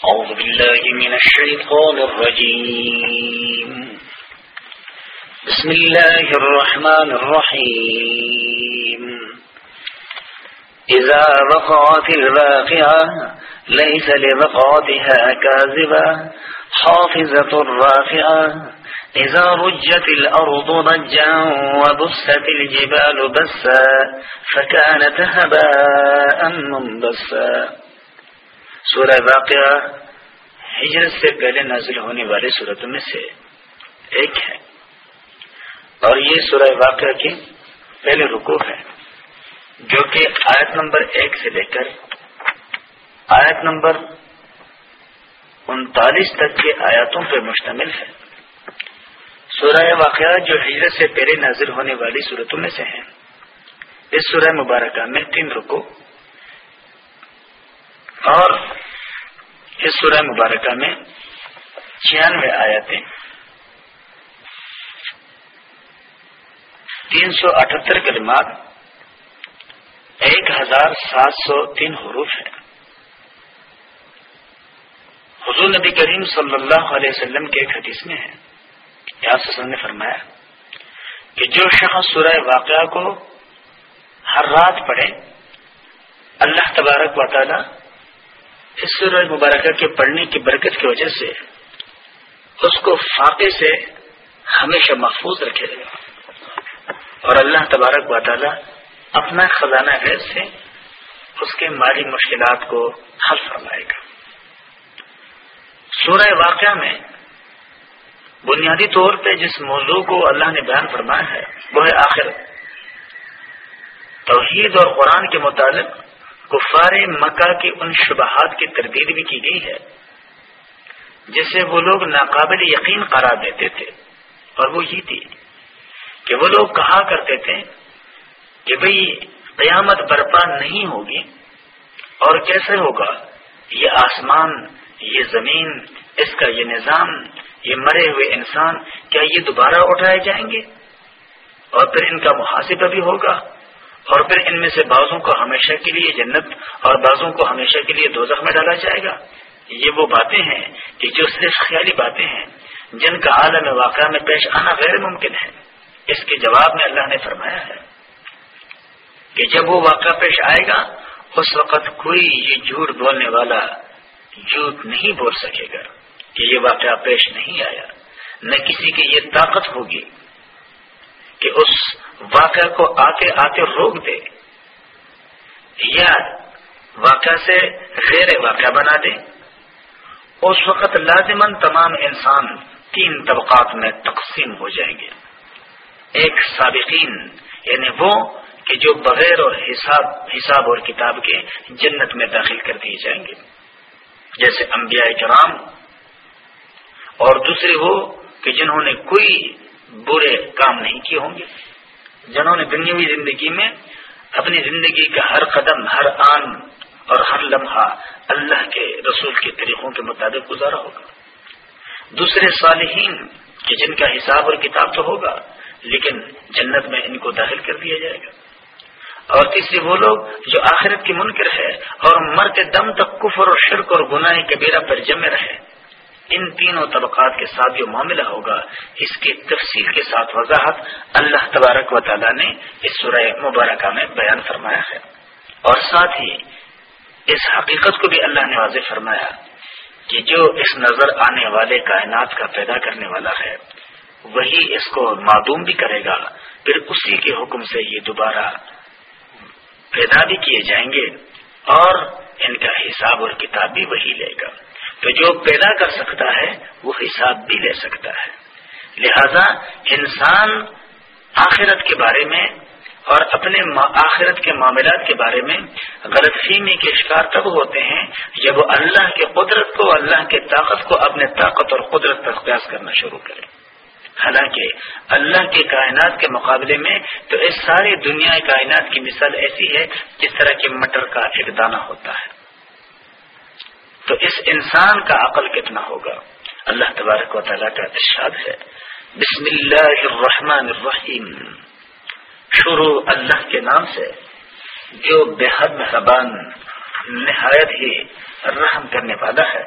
أعوذ بالله من الشيطان الرجيم. بسم الله الرحمن الرحيم. إذا وقعت الواقعة ليس لوقعتها كاذبة، حافظة رافعة إذا رجت الأرض رجا وبست الجبال بسا، فكانت هباء منبسا. سورہ واقعہ ہجرت سے پہلے نازل ہونے والے صورتوں میں سے ایک ہے۔ اور یہ سورہ واقعہ کی پہلے رکو ہے، جو کہ آیت نمبر ایک سے لے کر آیت نمبر انتالیس تک کے آیاتوں پر مشتمل ہے۔ سورہ واقعہ جو ہجرت سے پہلے نازل ہونے والی صورتوں میں سے ہیں۔ اس سورہ مبارکہ میں تین رکو اور اس سورہ مبارکہ میں چھیانوے آیاتیں تین سو اٹھہتر کلمات، ایک ہزار سات سو تین حروف ہے حضور نبی کریم صلی اللہ علیہ وسلم کے ایک حدیث میں ہے یا نے فرمایا کہ جو شخص سورہ واقعہ کو ہر رات پڑھے، اللہ تبارک و تعالی اس سورہ مبارکہ کے پڑھنے کی برکت کی وجہ سے اس کو فاقے سے ہمیشہ محفوظ رکھے گا اور اللہ تبارک و تعالی اپنا خزانہ غیر سے اس کے مالی مشکلات کو حل فرمائے گا۔ سورہ واقعہ میں بنیادی طور پہ جس موضوع کو اللہ نے بیان فرمایا ہے، وہ ہے آخر توحید اور قرآن کے متعلق کفار مکہ کی ان شبہات کی تردید بھی کی گئی ہے جسے وہ لوگ ناقابل یقین قرار دیتے تھے، اور وہ یہ تھی کہ وہ لوگ کہا کرتے تھے کہ بھئی قیامت برپا نہیں ہوگی، اور کیسے ہوگا؟ یہ آسمان، یہ زمین، اس کا یہ نظام، یہ مرے ہوئے انسان، کیا یہ دوبارہ اٹھائے جائیں گے؟ اور پھر ان کا محاسبہ بھی ہوگا۔ اور پھر ان میں سے بعضوں کو ہمیشہ کے لیے جنت اور بعضوں کو ہمیشہ کے لیے دو میں ڈالا جائے گا۔ یہ وہ باتیں ہیں کہ جو صرف خیالی باتیں ہیں، جن کا عالم واقعہ میں پیش آنا غیر ممکن ہے۔ اس کے جواب میں اللہ نے فرمایا ہے کہ جب وہ واقعہ پیش آئے گا، اس وقت کوئی یہ جھوٹ بولنے والا جھوٹ نہیں بول سکے گا کہ یہ واقعہ پیش نہیں آیا۔ نہ کسی کی یہ طاقت ہوگی۔ کہ اس واقعہ کو آتے آتے روک دے یا واقعہ سے غیر واقعہ بنا دے۔ اس وقت لازمن تمام انسان تین طبقات میں تقسیم ہو جائیں گے۔ ایک سابقین یعنی وہ کہ جو بغیر اور حساب حساب اور کتاب کے جنت میں داخل کر دیے جائیں گے۔ جیسے انبیاء کرام، اور دوسرے وہ کہ جنہوں نے کوئی برے کام نہیں کیے ہوں گے۔ جنہوں نے دنیاوی زندگی میں اپنی زندگی کا ہر قدم، ہر آن اور ہر لمحہ اللہ کے رسول کے طریقوں کے مطابق گزارا ہوگا۔ دوسرے صالحین کہ جن کا حساب اور کتاب تو ہوگا، لیکن جنت میں ان کو داخل کر دیا جائے گا۔ اور تیسرے وہ لوگ جو آخرت کی منکر ہے اور مرتے دم تک کفر اور شرک اور گناہ کبیرہ پر جمے رہے۔ ان تینوں طبقات کے ساتھ جو معاملہ ہوگا، اس کی تفصیل کے ساتھ وضاحت اللہ تبارک و تعالیٰ نے اس سورہ مبارکہ میں بیان فرمایا ہے۔ اور ساتھ ہی اس حقیقت کو بھی اللہ نے واضح فرمایا کہ جو اس نظر آنے والے کائنات کا پیدا کرنے والا ہے، وہی اس کو معدوم بھی کرے گا۔ پھر اسی کے حکم سے یہ دوبارہ پیدا بھی کیے جائیں گے اور ان کا حساب اور کتاب بھی وہی لے گا۔ تو جو پیدا کر سکتا ہے، وہ حساب بھی لے سکتا ہے۔ لہذا انسان آخرت کے بارے میں اور اپنے آخرت کے معاملات کے بارے میں غلط فہمی کے شکار تب ہوتے ہیں جب وہ اللہ کے قدرت کو، اللہ کے طاقت کو اپنے طاقت اور قدرت پر قیاس کرنا شروع کرے۔ حالانکہ اللہ کے کائنات کے مقابلے میں تو اس ساری دنیا کائنات کی مثال ایسی ہے جس طرح کے مٹر کا ایک دانہ ہوتا ہے۔ تو اس انسان کا عقل کتنا ہوگا؟ اللہ تبارک و تعالیٰ کا ارشاد ہے۔ بسم اللہ الرحمن الرحیم۔ شروع اللہ کے نام سے، جو بے حد مہربان، نہایت ہی رحم کرنے والا ہے۔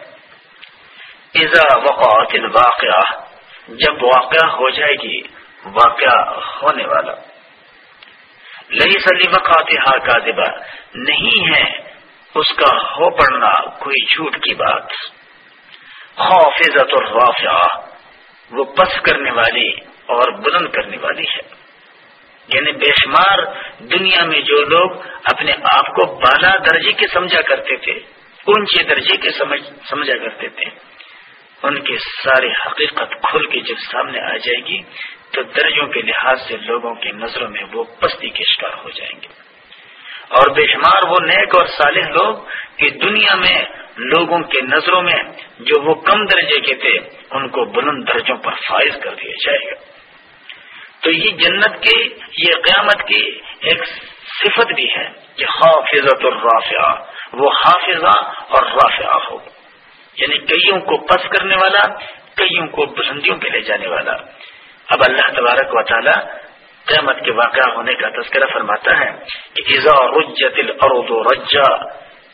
ایزا وقعت الواقعہ، جب واقعہ ہو جائے گی، واقعہ ہونے والا۔ لئی سلی وقات کا نہیں ہے اس کا ہو پڑنا کوئی جھوٹ کی بات۔ خوفزت الرافعہ، وہ پس کرنے والی اور بلند کرنے والی ہے۔ یعنی بے شمار دنیا میں جو لوگ اپنے آپ کو بالا درجے کے سمجھا کرتے تھے، اونچے درجے کے سمجھا کرتے تھے، ان کی ساری حقیقت کھل کے جب سامنے آ جائے گی، تو درجوں کے لحاظ سے لوگوں کی نظروں میں وہ پستی کے شکار ہو جائیں گے۔ اور بے شمار وہ نیک اور صالح لوگ کہ دنیا میں لوگوں کے نظروں میں جو وہ کم درجے کے تھے، ان کو بلند درجوں پر فائز کر دیا جائے گا۔ تو یہ جنت کی، یہ قیامت کی ایک صفت بھی ہے کہ حافظت الرافعہ، وہ حافظہ اور رافعہ ہو۔ یعنی کئیوں کو پس کرنے والا، کئیوں کو بلندیوں پہ لے جانے والا۔ اب اللہ تبارک و تعالی قیامت کے واقعہ ہونے کا تذکرہ فرماتا ہے کہ ایزا رجت الارض رجا،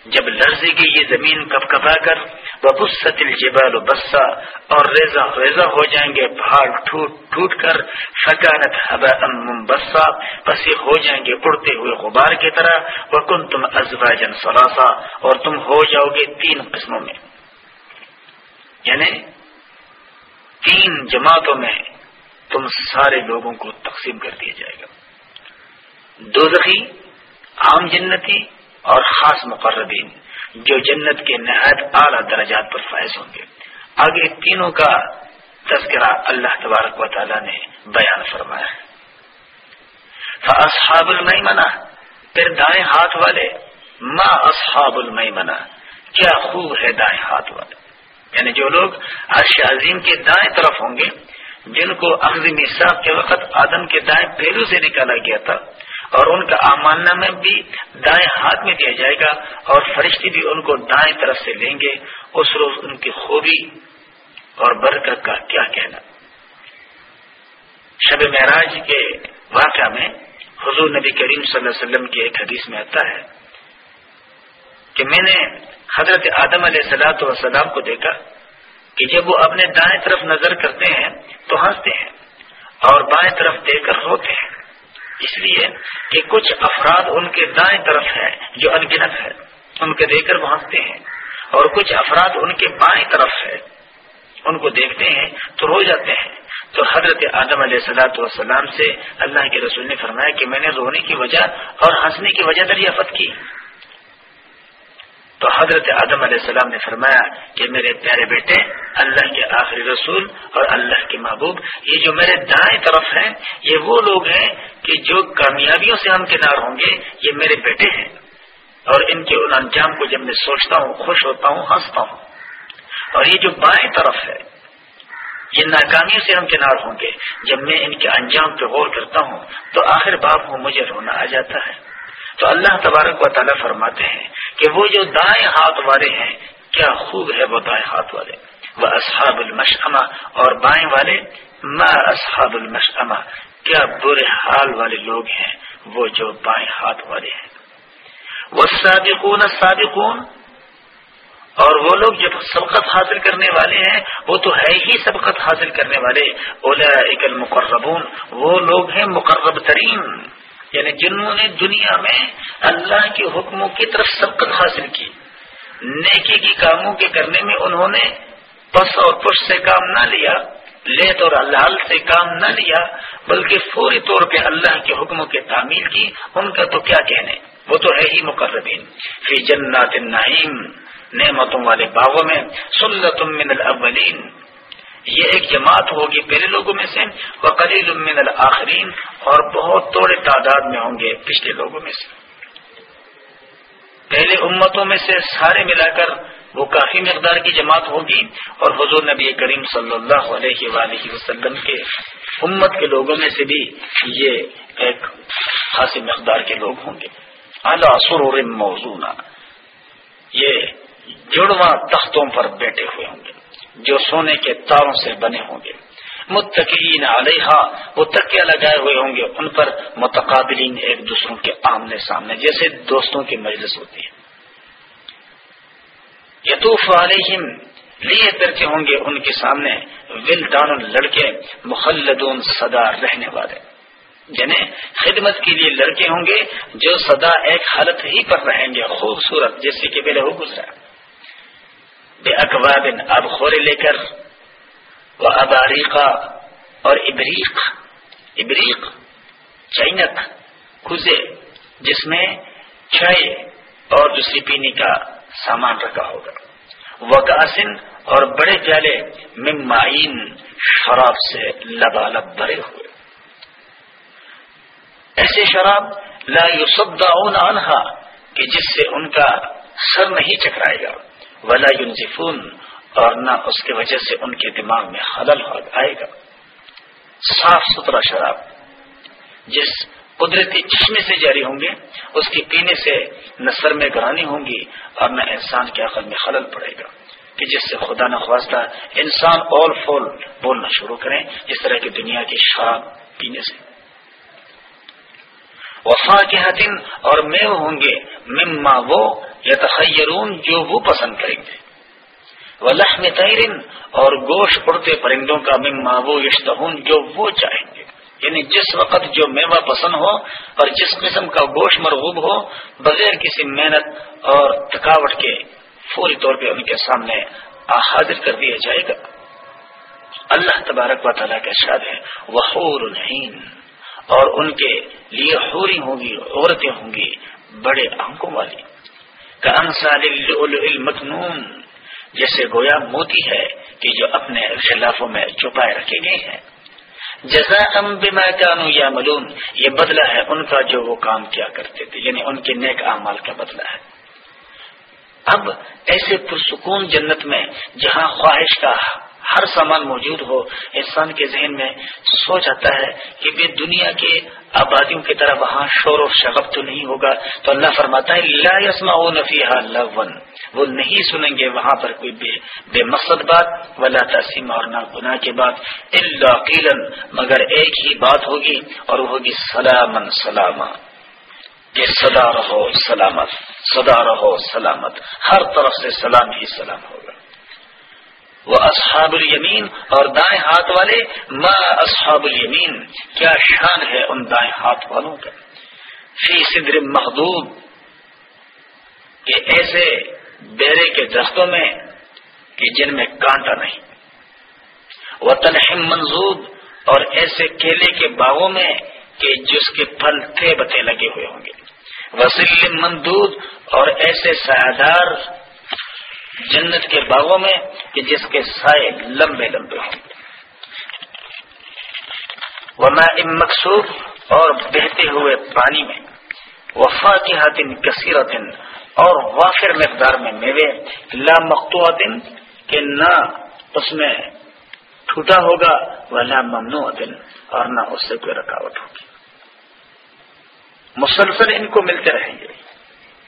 جب لرزے گی یہ زمین کپ کپا کر ببست الجبال بسا، اور ریزا ریزا ہو جائیں گے، پہاڑ ٹوٹ ٹوٹ کر، فکانت حبا بسا بس یہ ہو جائیں گے اڑتے ہوئے غبار کی طرح وکن تم ازبا جن سلاسا اور تم ہو جاؤ گے تین قسموں میں۔ یعنی تین جماعتوں میں تم سارے لوگوں کو تقسیم کر دیا جائے گا۔ دو عام جنتی اور خاص مقربین، جو جنت کے نہایت اعلیٰ درجات پر فائز ہوں گے۔ آگے تینوں کا تذکرہ اللہ تبارک و تعالی نے بیان فرمایا ہے۔ اصحاب المنا پھر دائیں ہاتھ والے، ما اصحاب المنا کیا خوب ہے دائیں ہاتھ والے۔ یعنی جو لوگ عرش عظیم کے دائیں طرف ہوں گے جن کو اخذ صاحب کے وقت آدم کے دائیں پہلو سے نکالا گیا تھا اور ان کا آمانہ میں بھی دائیں ہاتھ میں دیا جائے گا اور فرشتے بھی ان کو دائیں طرف سے لیں گے، اس روز ان کی خوبی اور برکت کا کیا کہنا۔ شب معراج کے واقعہ میں حضور نبی کریم صلی اللہ علیہ وسلم کی ایک حدیث میں آتا ہے کہ میں نے حضرت آدم علیہ السلاۃ والسلام کو دیکھا۔ کہ جب وہ اپنے دائیں طرف نظر کرتے ہیں تو ہنستے ہیں اور بائیں طرف دیکھ کر روتے ہیں۔ اس لیے کہ کچھ افراد ان کے دائیں طرف ہیں جو انگنت ہے ان کے دیکھ کر پہنچتے ہیں۔ اور کچھ افراد ان کے بائیں طرف ہے ان کو دیکھتے ہیں تو رو جاتے ہیں۔ تو حضرت آدم علیہ سلاۃ والسلام سے اللہ کے رسول نے فرمایا کہ میں نے رونے کی وجہ اور ہنسنے کی وجہ دریافت کی۔ تو حضرت آدم علیہ السلام نے فرمایا کہ میرے پیارے بیٹے، اللہ کے آخری رسول اور اللہ کے محبوب، یہ جو میرے دائیں طرف ہیں، یہ وہ لوگ ہیں کہ جو کامیابیوں سے ہم کنار ہوں گے، یہ میرے بیٹے ہیں۔ اور ان کے ان انجام کو جب میں سوچتا ہوں، خوش ہوتا ہوں، ہنستا ہوں۔ اور یہ جو بائیں طرف ہے، یہ ناکامیوں سے ہم کنار ہوں گے۔ جب میں ان کے انجام پہ غور کرتا ہوں، تو آخر باپ کو مجھے رونا آ جاتا ہے۔ تو اللہ تبارک و تعالیٰ فرماتے ہیں کہ وہ جو دائیں ہاتھ والے ہیں، کیا خوب ہے وہ دائیں ہاتھ والے۔ وہ اصحاب المشما اور بائیں والے، ما اصحاب المشما کیا برے حال والے لوگ ہیں وہ جو بائیں ہاتھ والے ہیں۔ وہ سابقون سابقون اور وہ لوگ جو سبقت حاصل کرنے والے ہیں، وہ تو ہے ہی سبقت حاصل کرنے والے۔ اولا المقربون، وہ لوگ ہیں مقرب ترین۔ یعنی جنہوں نے دنیا میں اللہ کے حکموں کی طرف سبقت حاصل کی، نیکی کی کاموں کے کرنے میں انہوں نے پس اور پش سے کام نہ لیا، لیت اور اللہ سے کام نہ لیا، بلکہ فوری طور پہ اللہ کے حکموں کی تعمیل کی۔ ان کا تو کیا کہنے؟ وہ تو ہے ہی مقربین۔ فی جنات النعیم، نعمتوں والے باغوں میں سلت من الاولین۔ یہ ایک جماعت ہوگی پہلے لوگوں میں سے وہ قلیل من الآخرین، اور بہت توڑے تعداد میں ہوں گے پچھلے لوگوں میں سے۔ پہلے امتوں میں سے سارے ملا کر وہ کافی مقدار کی جماعت ہوگی، اور حضور نبی کریم صلی اللہ علیہ وآلہ وسلم کے امت کے لوگوں میں سے بھی یہ ایک خاصی مقدار کے لوگ ہوں گے۔ اعلیٰ سرور موزون یہ جڑواں تختوں پر بیٹھے ہوئے ہوں گے۔ جو سونے کے تاروں سے بنے ہوں گے۔ متقین علیہ وہ تکیا لگائے ہوئے ہوں گے۔ ان پر متقابلین ایک دوسروں کے آمنے سامنے، جیسے دوستوں کی مجلس ہوتی ہے۔ یتوف علیہم، لیے پھرتے ہوں گے ان کے سامنے۔ ولدان لڑکے، مخلدون صدا رہنے والے۔ جنہیں خدمت کے لیے لڑکے ہوں گے، جو سدا ایک حالت ہی پر رہیں گے، خوبصورت، جیسے کہ پہلے ہو گزرا۔ بے اقواب اب خورے لے کر وہ اباریقہ اور ابریق ابریق چینک کھزے جس میں چائے اور دوسری پینے کا سامان رکھا ہوگا. وکاسن اور بڑے پیالے ممائن شراب سے لبالب بھرے ہوئے. ایسے شراب لا یصدعون عنہا کہ جس سے ان کا سر نہیں چکرائے گا. ولا ينزفون اور نہ اس کی وجہ سے ان کے دماغ میں خلل آئے گا۔ صاف ستھرا شراب، جس قدرتی چشمے سے جاری ہوں گے، اس کے پینے سے نہ سر میں گرانی ہوں گی اور نہ انسان کے عقل میں خلل پڑے گا۔ کہ جس سے خدا نہ خواستہ انسان اول فول بولنا شروع کریں اس طرح کی دنیا کی شراب پینے سے۔ وفا کے حتین اور میو ہوں گے مما وہ یا تخیرون جو وہ پسند کریں گے۔ وہ لحم تیرن اور گوشت اڑتے پرندوں کا مما وہ یشتہون جو وہ چاہیں گے۔ یعنی جس وقت جو میوہ پسند ہو اور جس قسم کا گوشت مرغوب ہو، بغیر کسی محنت اور تھکاوٹ کے فوری طور پہ ان کے سامنے حاضر کر دیا جائے گا۔ اللہ تبارک و تعالیٰ کا شاد ہے وہ اور ان کے لیے ہوری ہوں گی، عورتیں ہوں گی بڑے آنکھوں والی۔ مخنون جیسے گویا موتی ہے کہ جو اپنے خلافوں میں چھپائے رکھے گئے ہیں۔ جزا ام بما کانو یا ملون یہ بدلہ ہے ان کا جو وہ کام کیا کرتے تھے یعنی ان کے نیک اعمال کا بدلہ ہے۔ اب ایسے پرسکون جنت میں جہاں خواہش کا ہر سامان موجود ہو، انسان کے ذہن میں سوچ آتا ہے کہ بے دنیا کے آبادیوں کی طرح وہاں شور و شغب تو نہیں ہوگا۔ تو اللہ فرماتا ہے، لا یسما نفیحہ لون وہ نہیں سنیں گے وہاں پر کوئی بے بے مقصد بات، ولا تسیم اور نہ گناہ کے بات۔ اللہ قیلن مگر ایک ہی بات ہوگی، اور وہ ہوگی سلامن سلامہ کہ سدا رہو، سلامت۔ سدا رہو، سلامت۔ ہر طرف سے سلام ہی سلام ہوگا۔ وہ اصحاب الیمین اور دائیں ہاتھ والے، ما اصحاب الیمین، کیا شان ہے ان دائیں ہاتھ والوں کا فی صدر محدود کہ ایسے بیرے کے درختوں میں، کہ جن میں کانٹا نہیں۔ وہ تنہم منظور اور ایسے کیلے کے باغوں میں، کہ جس کے پھل تھے بتے لگے ہوئے ہوں گے۔ وسیل مندود، اور ایسے سایہ جنت کے باغوں میں کہ جس کے سائے لمبے لمبے ہوں۔ گے ورنہ ام مقصود اور بہتے ہوئے پانی میں وفا کی حاطن کثیرت اور وافر مقدار میں میوے، لا مختو دن کہ نہ اس میں ٹوٹا ہوگا وہ لا ممنوع دن اور نہ اس سے کوئی رکاوٹ ہوگی۔ مسلسل ان کو ملتے رہیں گے۔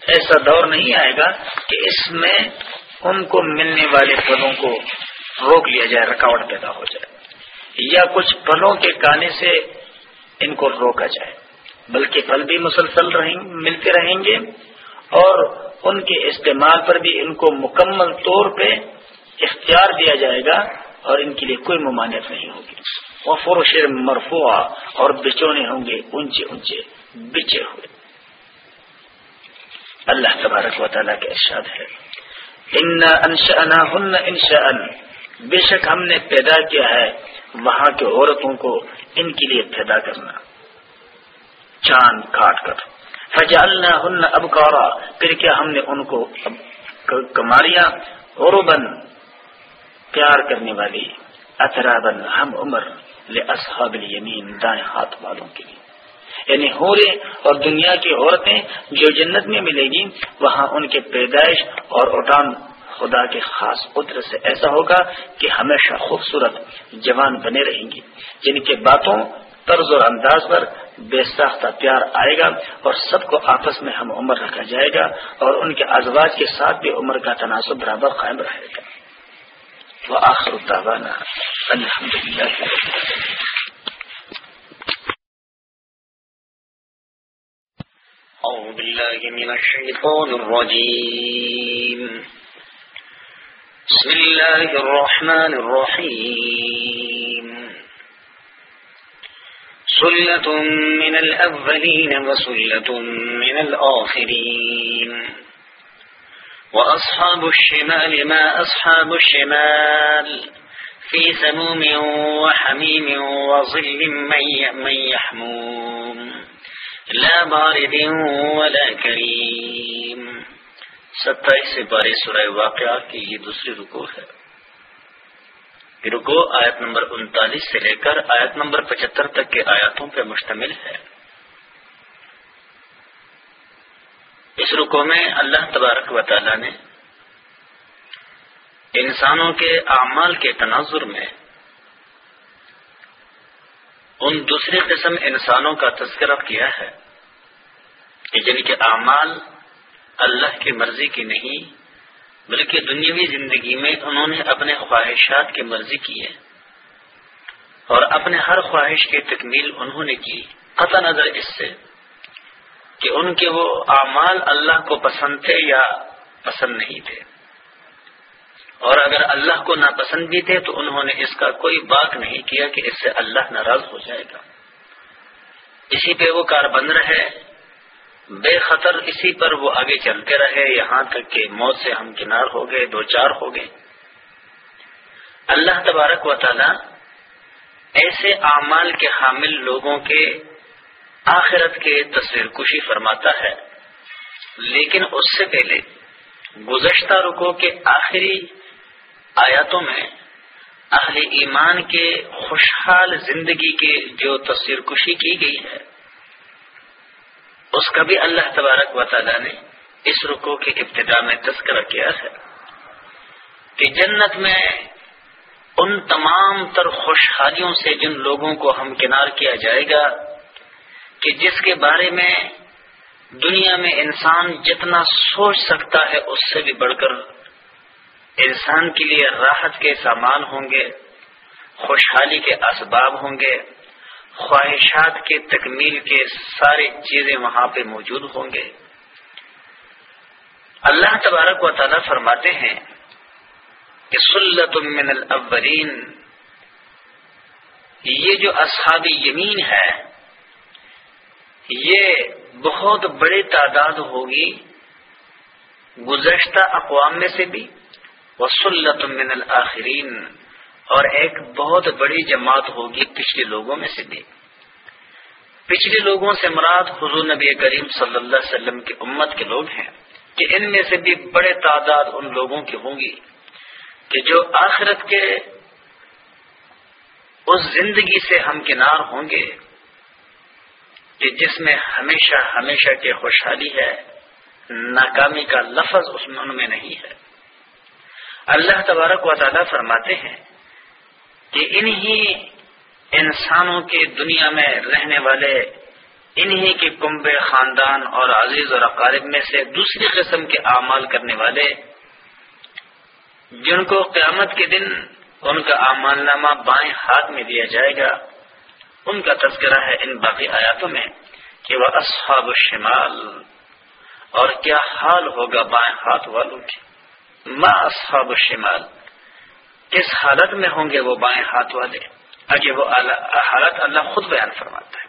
ایسا دور نہیں آئے گا کہ اس میں ان کو ملنے والے پھلوں کو روک لیا جائے، رکاوٹ پیدا ہو جائے۔ یا کچھ پھلوں کے کانے سے ان کو روکا جائے۔ بلکہ پھل بھی مسلسل رہیں، ملتے رہیں گے اور ان کے استعمال پر بھی ان کو مکمل طور پہ اختیار دیا جائے گا اور ان کے لیے کوئی ممانعت نہیں ہوگی۔ وہ فروش مرفوع اور بچونے ہوں گے، اونچے اونچے بچے ہوئے۔ اللہ تبارک و تعالیٰ کا ارشاد ہے۔ ہن انشا بے شک ہم نے پیدا کیا ہے وہاں کے عورتوں کو ان کے لیے پیدا کرنا۔ چاند کاٹ کر۔ فجعلنا ہن ابکارا پھر کیا ہم نے ان کو کماریاں عربن پیار کرنے والی۔ اطرابن ہم عمر لے اصحاب الیمین دائیں ہاتھ والوں کے لیے۔ یعنی ہورے اور دنیا کی عورتیں جو جنت میں ملے گی، وہاں ان کے پیدائش اور اٹھان خدا کے خاص قدر سے ایسا ہوگا کہ ہمیشہ خوبصورت جوان بنے رہیں گی۔ یعنی جن کے باتوں، طرز اور انداز پر بے ساختہ پیار آئے گا اور سب کو آپس میں ہم عمر رکھا جائے گا اور ان کے ازواج کے ساتھ بھی عمر کا تناسب برابر قائم رہے گا۔ وہ آخر الحمد للہ أعوذ بالله من الشيطان الرجيم. بسم الله الرحمن الرحيم. سلة من الأولين وسلة من الآخرين. وأصحاب الشمال ما أصحاب الشمال. في سموم وحميم وظل من يحموم. لا بارد ولا كريم. ستائیس سے بارہ سورہ واقعہ کی یہ دوسری رکو ہے۔ رکو آیت نمبر انتالیس سے لے کر آیت نمبر پچہتر تک کے آیاتوں پر مشتمل ہے۔ اس رکو میں اللہ تبارک و تعالی نے انسانوں کے اعمال کے تناظر میں ان دوسری قسم انسانوں کا تذکرہ کیا ہے یعنی کہ اعمال اللہ کی مرضی کی نہیں، بلکہ دنیاوی زندگی میں انہوں نے اپنے خواہشات کی مرضی کی ہے۔ اور اپنے ہر خواہش کی تکمیل انہوں نے کی۔ قطع نظر اس سے کہ ان کے وہ اعمال اللہ کو پسند تھے یا پسند نہیں تھے۔ اور اگر اللہ کو ناپسند بھی تھے تو انہوں نے اس کا کوئی بات نہیں کیا کہ اس سے اللہ ناراض ہو جائے گا۔ اسی پہ وہ کار بند رہے۔ بے خطر اسی پر وہ آگے چلتے رہے۔ یہاں تک کہ موت سے ہم کنار ہو گئے، دو چار ہو گئے۔ اللہ تبارک و تعالی ایسے اعمال کے حامل لوگوں کے آخرت کے تصویر کشی فرماتا ہے۔ لیکن اس سے پہلے گزشتہ رکو کے آخری آیاتوں میں اہل ایمان کے خوشحال زندگی کے جو تصویر کشی کی گئی ہے، اس کا بھی اللہ تبارک و تعالی نے اس رکو کے ابتدا میں تذکرہ کیا ہے کہ جنت میں ان تمام تر خوشحالیوں سے جن لوگوں کو ہم کنار کیا جائے گا کہ جس کے بارے میں دنیا میں انسان جتنا سوچ سکتا ہے، اس سے بھی بڑھ کر انسان کے لیے راحت کے سامان ہوں گے، خوشحالی کے اسباب ہوں گے، خواہشات کے تکمیل کے ساری چیزیں وہاں پہ موجود ہوں گے۔ اللہ تبارک و تعالیٰ فرماتے ہیں کہ سلت من الاولین، یہ جو اصحاب یمین ہے، یہ بہت بڑی تعداد ہوگی گزشتہ اقوام میں سے بھی۔ وسلت من الاخرین۔ اور ایک بہت بڑی جماعت ہوگی پچھلے لوگوں میں سے بھی۔ پچھلے لوگوں سے مراد حضور نبی کریم صلی اللہ علیہ وسلم کی امت کے لوگ ہیں، کہ ان میں سے بھی بڑے تعداد ان لوگوں کی ہوں گی، کہ جو آخرت کے اس زندگی سے ہم کنار ہوں گے، کہ جس میں ہمیشہ ہمیشہ کی خوشحالی ہے، ناکامی کا لفظ اس میں ان میں نہیں ہے۔ اللہ تبارک و تعالیٰ فرماتے ہیں کہ انہی انسانوں کے دنیا میں رہنے والے، انہی کے کنبے خاندان اور عزیز اور اقارب میں سے دوسری قسم کے اعمال کرنے والے، جن کو قیامت کے دن ان کا اعمال نامہ بائیں ہاتھ میں دیا جائے گا۔ ان کا تذکرہ ہے ان باقی آیاتوں میں کہ وہ اصحاب الشمال اور کیا حال ہوگا بائیں ہاتھ والوں کی ما اصحاب الشمال؟ کس حالت میں ہوں گے وہ بائیں ہاتھ والے؟ اگر وہ حالت اللہ خود بیان فرماتا ہے۔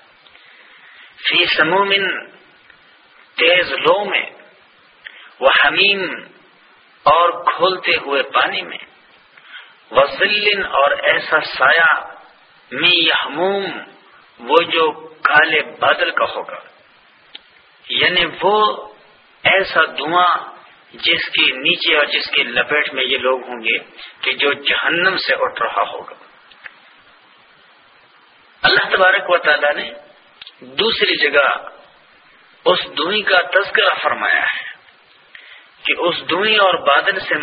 فی سمومن تیز لو میں وہ حمیم اور کھولتے ہوئے پانی میں وزلن اور ایسا سایہ می یحموم وہ جو کالے بادل کا ہوگا۔ یعنی وہ ایسا دھواں جس کے نیچے اور جس کے لپیٹ میں یہ لوگ ہوں گے کہ جو جہنم سے اٹھ رہا ہوگا۔ اللہ تبارک و تعالی نے دوسری جگہ اس دنیا کا تذکرہ فرمایا ہے کہ اس دنیا اور بادل سے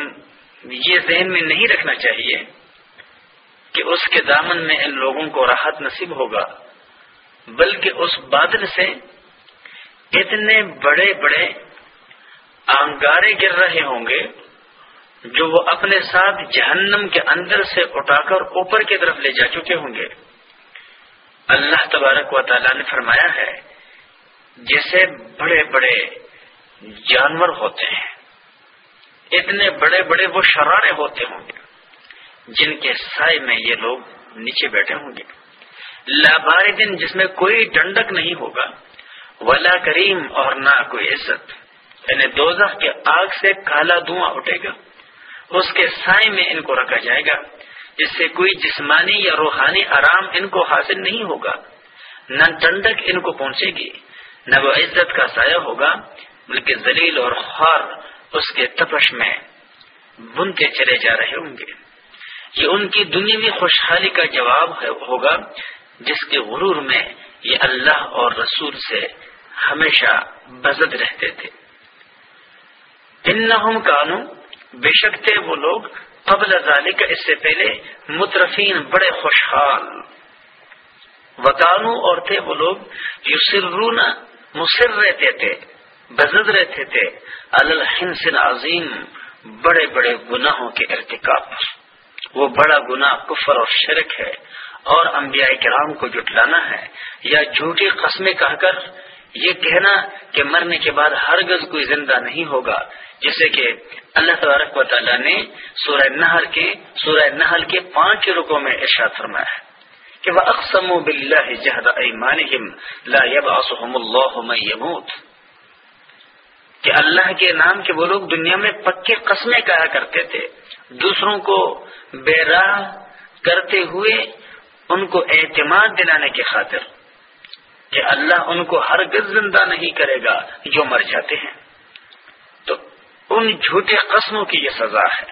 یہ ذہن میں نہیں رکھنا چاہیے کہ اس کے دامن میں ان لوگوں کو راحت نصیب ہوگا، بلکہ اس بادل سے اتنے بڑے بڑے آنگارے گر رہے ہوں گے جو وہ اپنے ساتھ جہنم کے اندر سے اٹھا کر اوپر کی طرف لے جا چکے ہوں گے۔ اللہ تبارک و تعالی نے فرمایا ہے، جیسے بڑے بڑے جانور ہوتے ہیں، اتنے بڑے بڑے وہ شرارے ہوتے ہوں گے، جن کے سائے میں یہ لوگ نیچے بیٹھے ہوں گے۔ لابار دن جس میں کوئی ڈنڈک نہیں ہوگا، ولا کریم اور نہ کوئی عزت۔ یعنی دوزخ کے آگ سے کالا دھواں اٹھے گا۔ اس کے سائے میں ان کو رکھا جائے گا، جس سے کوئی جسمانی یا روحانی آرام ان کو حاصل نہیں ہوگا۔ نہ ڈنڈک ان کو پہنچے گی، نہ وہ عزت کا سایہ ہوگا، بلکہ ذلیل اور خار اس کے تپش میں بنتے چلے جا رہے ہوں گے۔ یہ ان کی دنیاوی خوشحالی کا جواب ہوگا، جس کے غرور میں یہ اللہ اور رسول سے ہمیشہ بزد رہتے تھے۔ ان کانو، بے شک تھے وہ لوگ، قبل ذالک اس سے پہلے مترفین بڑے خوشحال۔ وکانو اور تھے وہ لوگ، یسرون مصر رہتے تھے بزد رہتے تھے الحنس عظیم بڑے بڑے گناہوں کے ارتکاب۔ وہ بڑا گناہ کفر اور شرک ہے، اور انبیاء کرام کو جٹلانا ہے، یا جھوٹی قسمیں کہہ کر یہ کہنا کہ مرنے کے بعد ہر گز کوئی زندہ نہیں ہوگا، جیسے کہ اللہ تبارک و تعالیٰ نے سورہ نہل کے، سورہ نہل کے پانچ رکو میں ارشاد فرمایا ہے کہ وہ اقسم بلّہ جہد ایمانہم لا اللہ من یموت کہ اللہ کے نام کے وہ لوگ دنیا میں پکے قسمیں کہا کرتے تھے، دوسروں کو بے راہ کرتے ہوئے ان کو اعتماد دلانے کی خاطر۔ کہ اللہ ان کو ہر گز زندہ نہیں کرے گا جو مر جاتے ہیں۔ تو ان جھوٹے قسموں کی یہ سزا ہے۔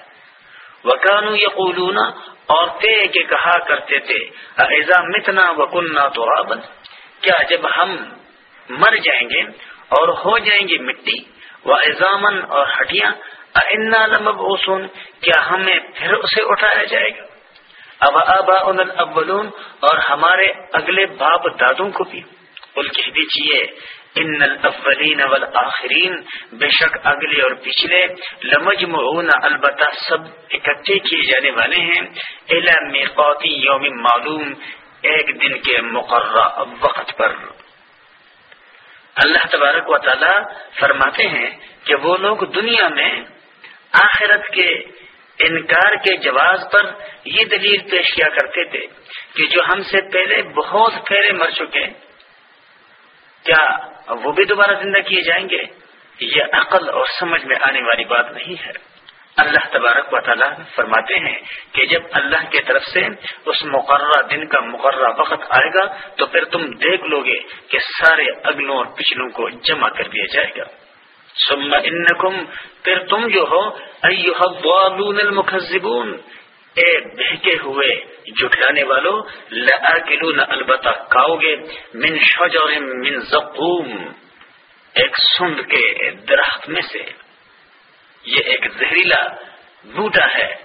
وکانو یقولون اور تے کہ کہا کرتے تھے ایزا متنا وکننا تو کیا جب ہم مر جائیں گے اور ہو جائیں گے مٹی وہ ایزامن اور ہڈیاں لمبوسون کیا ہمیں پھر اسے اٹھایا جائے گا؟ اب آبا الاولون اور ہمارے اگلے باپ دادوں کو بھی۔ بول کہہ دیجیے ان الاولین والآخرین بے شک اگلے اور پچھلے لمجمعون البتہ سب اکٹھے کیے جانے والے ہیں۔ الا میقاتی یوم معلوم، ایک دن کے مقررہ وقت پر۔ اللہ تبارک و تعالی فرماتے ہیں کہ وہ لوگ دنیا میں آخرت کے انکار کے جواز پر یہ دلیل پیش کیا کرتے تھے کہ جو ہم سے پہلے بہت پھیرے مر چکے کیا وہ بھی دوبارہ زندہ کیے جائیں گے؟ یہ عقل اور سمجھ میں آنے والی بات نہیں ہے۔ اللہ تبارک و تعالیٰ فرماتے ہیں کہ جب اللہ کی طرف سے اس مقررہ دن کا مقررہ وقت آئے گا، تو پھر تم دیکھ لو گے کہ سارے اگلوں اور پچھلوں کو جمع کر دیا جائے گا۔ ثم انکم، پھر تم جو ہو ایوہ اے بہکے ہوئے جھٹلانے والوں لآکلون البتہ کاؤ گے، من شجر من زقوم۔ ایک سند کے درخت میں سے۔ یہ ایک زہریلا بوٹا ہے۔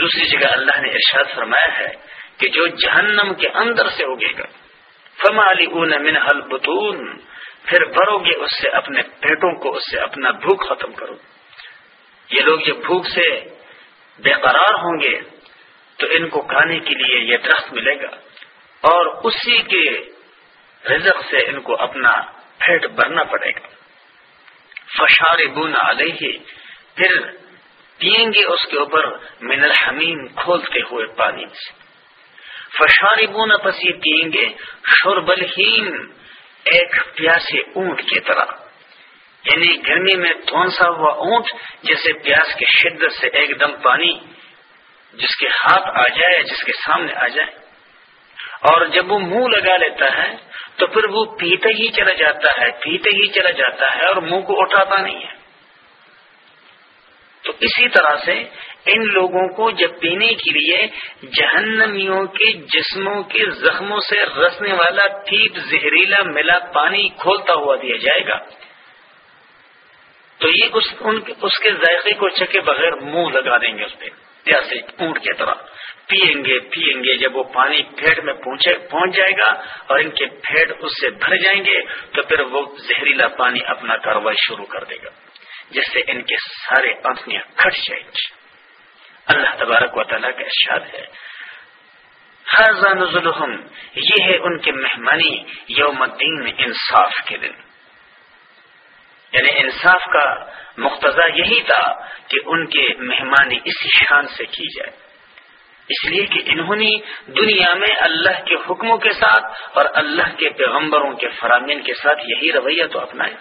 دوسری جگہ اللہ نے ارشاد فرمایا ہے کہ جو جہنم کے اندر سے اگے گا۔ فمالی اون من حل بتون پھر بھرو گے اس سے اپنے پیٹوں کو، اس سے اپنا بھوک ختم کرو۔ یہ لوگ یہ بھوک سے بے قرار ہوں گے، تو ان کو کھانے کے لیے یہ درخت ملے گا۔ اور اسی کے رزق سے ان کو اپنا پیٹ بھرنا پڑے گا۔ فشار بونا علیہ پھر پیئیں گے اس کے اوپر من الحمیم کھولتے ہوئے پانی سے۔ فشار بونا پسی پیئیں گے شرب الحیم ایک پیاسے اونٹ کی طرح۔ یعنی گرمی میں سا ہوا اونٹ جیسے پیاس کی شدت سے ایک دم پانی جس کے ہاتھ آ جائے، جس کے سامنے آ جائے۔ اور جب وہ منہ لگا لیتا ہے، تو پھر وہ پیتے ہی چلا جاتا ہے، پیتے ہی چلا جاتا ہے اور منہ کو اٹھاتا نہیں ہے۔ تو اسی طرح سے ان لوگوں کو جب پینے کے لیے جہنمیوں کے جسموں کے زخموں سے رسنے والا تیپ زہریلا ملا پانی کھولتا ہوا دیا جائے گا۔ تو یہ اس ان اس کے ذائقے کو چکے بغیر منہ لگا دیں گے اس پہ، جیسے اونٹ کی طرح۔ پیئیں گے پیئیں گے، جب وہ پانی پھیٹ میں پہنچ جائے گا اور ان کے پھیٹ اس سے بھر جائیں گے، تو پھر وہ زہریلا پانی اپنا کاروائی شروع کر دے گا، جس سے ان کے سارے آنکھیاں کھٹ جائیں گی۔ اللہ تبارک و تعالیٰ کا ارشاد ہے۔ حاضہ نزلہم، یہ ہے ان کے مہمانی یوم الدین انصاف کے دن۔ یعنی انصاف کا مقتضا یہی تھا کہ ان کے مہمانی اس شان سے کی جائے۔ اس لیے کہ انہوں نے دنیا میں اللہ کے حکموں کے ساتھ اور اللہ کے پیغمبروں کے فرامین کے ساتھ یہی رویہ تو اپنایا۔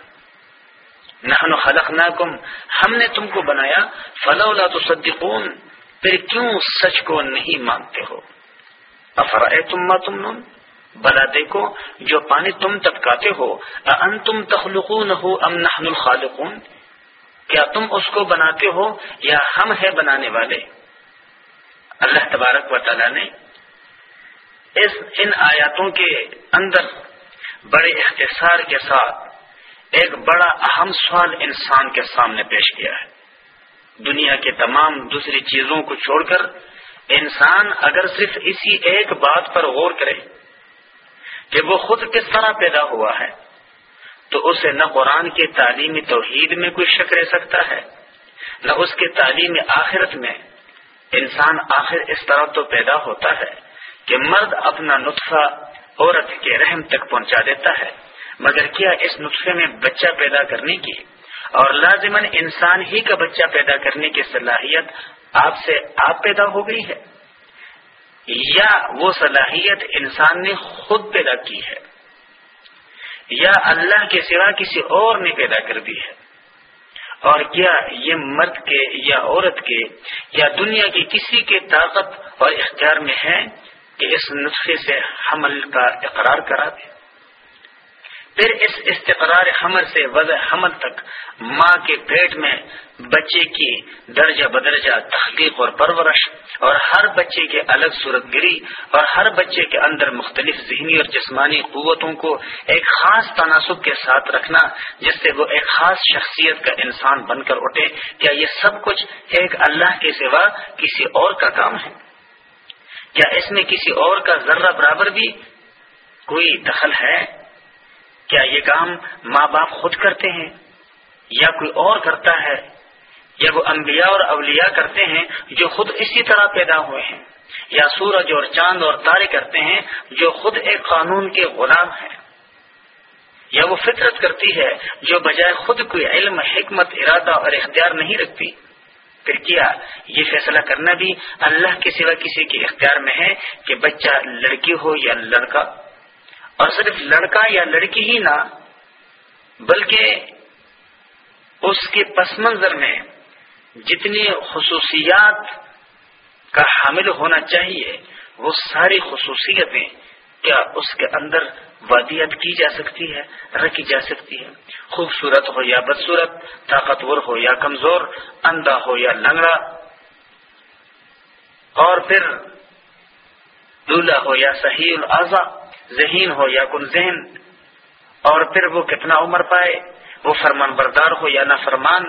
نہ خلق ہم نے تم کو بنایا۔ فلولا تو پھر کیوں سچ کو نہیں مانتے ہو؟ افرائے تم تم بلا دیکھو، جو پانی تم تبکاتے ہو ان تم تخلقون ہو ام نحن الخالقون؟ کیا تم اس کو بناتے ہو یا ہم ہے بنانے والے؟ اللہ تبارک و تعالی نے اس ان آیاتوں کے اندر بڑے اختصار کے ساتھ ایک بڑا اہم سوال انسان کے سامنے پیش کیا ہے۔ دنیا کے تمام دوسری چیزوں کو چھوڑ کر انسان اگر صرف اسی ایک بات پر غور کرے کہ وہ خود کس طرح پیدا ہوا ہے، تو اسے نہ قرآن کے تعلیمی توحید میں کوئی شک رہ سکتا ہے، نہ اس کے تعلیم آخرت میں انسان آخر اس طرح تو پیدا ہوتا ہے کہ مرد اپنا نطفہ عورت کے رحم تک پہنچا دیتا ہے، مگر کیا اس نطفے میں بچہ پیدا کرنے کی اور لازمن انسان ہی کا بچہ پیدا کرنے کی صلاحیت آپ سے آپ پیدا ہو گئی ہے؟ یا وہ صلاحیت انسان نے خود پیدا کی ہے، یا اللہ کے سوا کسی اور نے پیدا کر دی ہے۔ اور کیا یہ مرد کے یا عورت کے یا دنیا کی کسی کے طاقت اور اختیار میں ہے کہ اس نسخے سے حمل کا اقرار کرا دے؟ پھر اس استقرار حمل سے وضع حمل تک ماں کے پیٹ میں بچے کی درجہ بدرجہ تخلیق اور پرورش اور ہر بچے کے الگ صورت گری اور ہر بچے کے اندر مختلف ذہنی اور جسمانی قوتوں کو ایک خاص تناسب کے ساتھ رکھنا، جس سے وہ ایک خاص شخصیت کا انسان بن کر اٹھے کیا یہ سب کچھ ایک اللہ کے سوا کسی اور کا کام ہے؟ کیا اس میں کسی اور کا ذرہ برابر بھی کوئی دخل ہے؟ کیا یہ کام ماں باپ خود کرتے ہیں یا کوئی اور کرتا ہے یا وہ انبیاء اور اولیاء کرتے ہیں جو خود اسی طرح پیدا ہوئے ہیں یا سورج اور چاند اور تارے کرتے ہیں جو خود ایک قانون کے غلام ہیں یا وہ فطرت کرتی ہے جو بجائے خود کوئی علم، حکمت، ارادہ اور اختیار نہیں رکھتی۔ پھر کیا یہ فیصلہ کرنا بھی اللہ کے سوا کسی کے اختیار میں ہے کہ بچہ لڑکی ہو یا لڑکا؟ اور صرف لڑکا یا لڑکی ہی نہ، بلکہ اس کے پس منظر میں جتنی خصوصیات کا حامل ہونا چاہیے، وہ ساری خصوصیتیں کیا اس کے اندر وادیت کی جا سکتی ہے، رکھی جا سکتی ہے۔ خوبصورت ہو یا بدصورت، طاقتور ہو یا کمزور، اندھا ہو یا لنگڑا، اور پھر دولہا ہو یا صحیح العضا ذہین ہو یا کن ذہن، اور پھر وہ کتنا عمر پائے، وہ فرمان بردار ہو یا نہ فرمان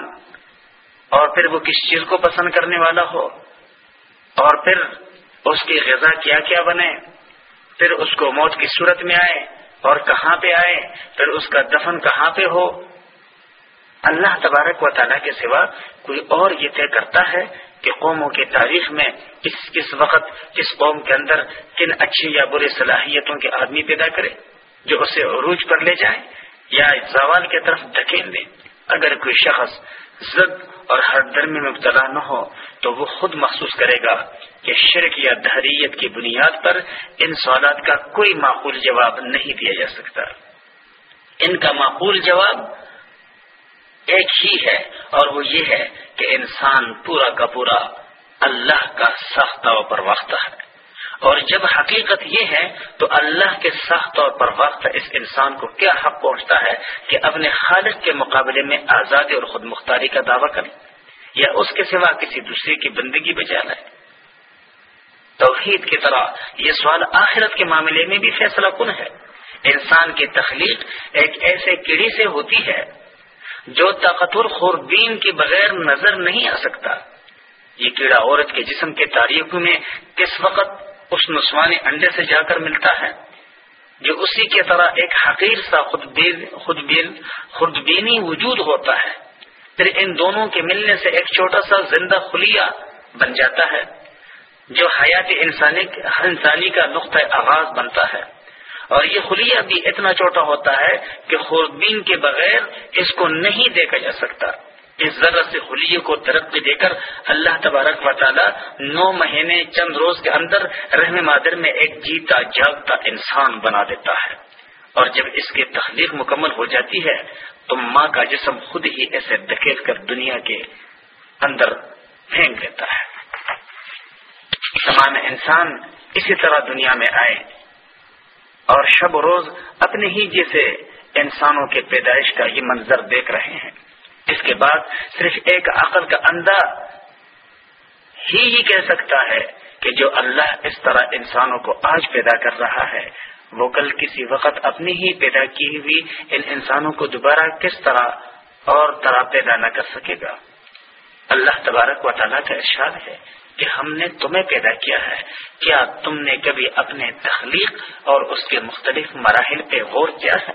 اور پھر وہ کس چیز کو پسند کرنے والا ہو، اور پھر اس کی غذا کیا کیا بنے، پھر اس کو موت کی صورت میں آئے، اور کہاں پہ آئے، پھر اس کا دفن کہاں پہ ہو، اللہ تبارک و تعالیٰ کے سوا کوئی اور یہ طے کرتا ہے کہ قوموں کی تاریخ میں کس کس وقت کس قوم کے اندر کن اچھی یا برے صلاحیتوں کے آدمی پیدا کرے، جو اسے عروج پر لے جائیں یا زوال کی طرف دھکیل دیں۔ اگر کوئی شخص زد اور ہر درمی میں مبتلا نہ ہو، تو وہ خود محسوس کرے گا کہ شرک یا دہریت کی بنیاد پر ان سوالات کا کوئی معقول جواب نہیں دیا جا سکتا۔ ان کا معقول جواب ایک ہی ہے اور وہ یہ ہے کہ انسان پورا کا پورا اللہ کا سخت طور پر وقت ہے۔ اور جب حقیقت یہ ہے تو اللہ کے سخت طور پر وقت اس انسان کو کیا حق پہنچتا ہے کہ اپنے خالق کے مقابلے میں آزادی اور خود مختاری کا دعویٰ کرے یا اس کے سوا کسی دوسرے کی بندگی بجا لائے توحید کی طرح یہ سوال آخرت کے معاملے میں بھی فیصلہ کن ہے۔ انسان کی تخلیق ایک ایسے کیڑی سے ہوتی ہے جو طاقتور خوردین کے بغیر نظر نہیں آ سکتا۔ یہ کیڑا عورت کے جسم کے تاریخ میں کس وقت اس نسوانی انڈے سے جا کر ملتا ہے؟ جو اسی کی طرح ایک حقیر سا خود بینی وجود ہوتا ہے۔ پھر ان دونوں کے ملنے سے ایک چھوٹا سا زندہ خلیہ بن جاتا ہے، جو حیات انسانی انسانی کا نقطۂ آغاز بنتا ہے۔ اور یہ خلیہ بھی اتنا چھوٹا ہوتا ہے کہ خوردبین کے بغیر اس کو نہیں دیکھا جا سکتا۔ اس ذرا سے خلیے کو ترقی دے کر اللہ تبارک و تعالی نو مہینے چند روز کے اندر رحم مادر میں ایک جیتا جاگتا انسان بنا دیتا ہے۔ اور جب اس کی تخلیق مکمل ہو جاتی ہے، تو ماں کا جسم خود ہی ایسے دکیل کر دنیا کے اندر پھینک دیتا ہے۔ تمام انسان اسی طرح دنیا میں آئے۔ اور شب روز اپنے ہی جیسے انسانوں کے پیدائش کا یہ منظر دیکھ رہے ہیں۔ اس کے بعد صرف ایک عقل کا اندھا ہی یہ کہہ سکتا ہے کہ جو اللہ اس طرح انسانوں کو آج پیدا کر رہا ہے، وہ کل کسی وقت اپنی ہی پیدا کی ہوئی ان انسانوں کو دوبارہ کس طرح اور طرح پیدا نہ کر سکے گا۔ اللہ تبارک و تعالیٰ کا ارشاد ہے کہ ہم نے تمہیں پیدا کیا ہے۔ کیا تم نے کبھی اپنے تخلیق اور اس کے مختلف مراحل پہ غور کیا ہے؟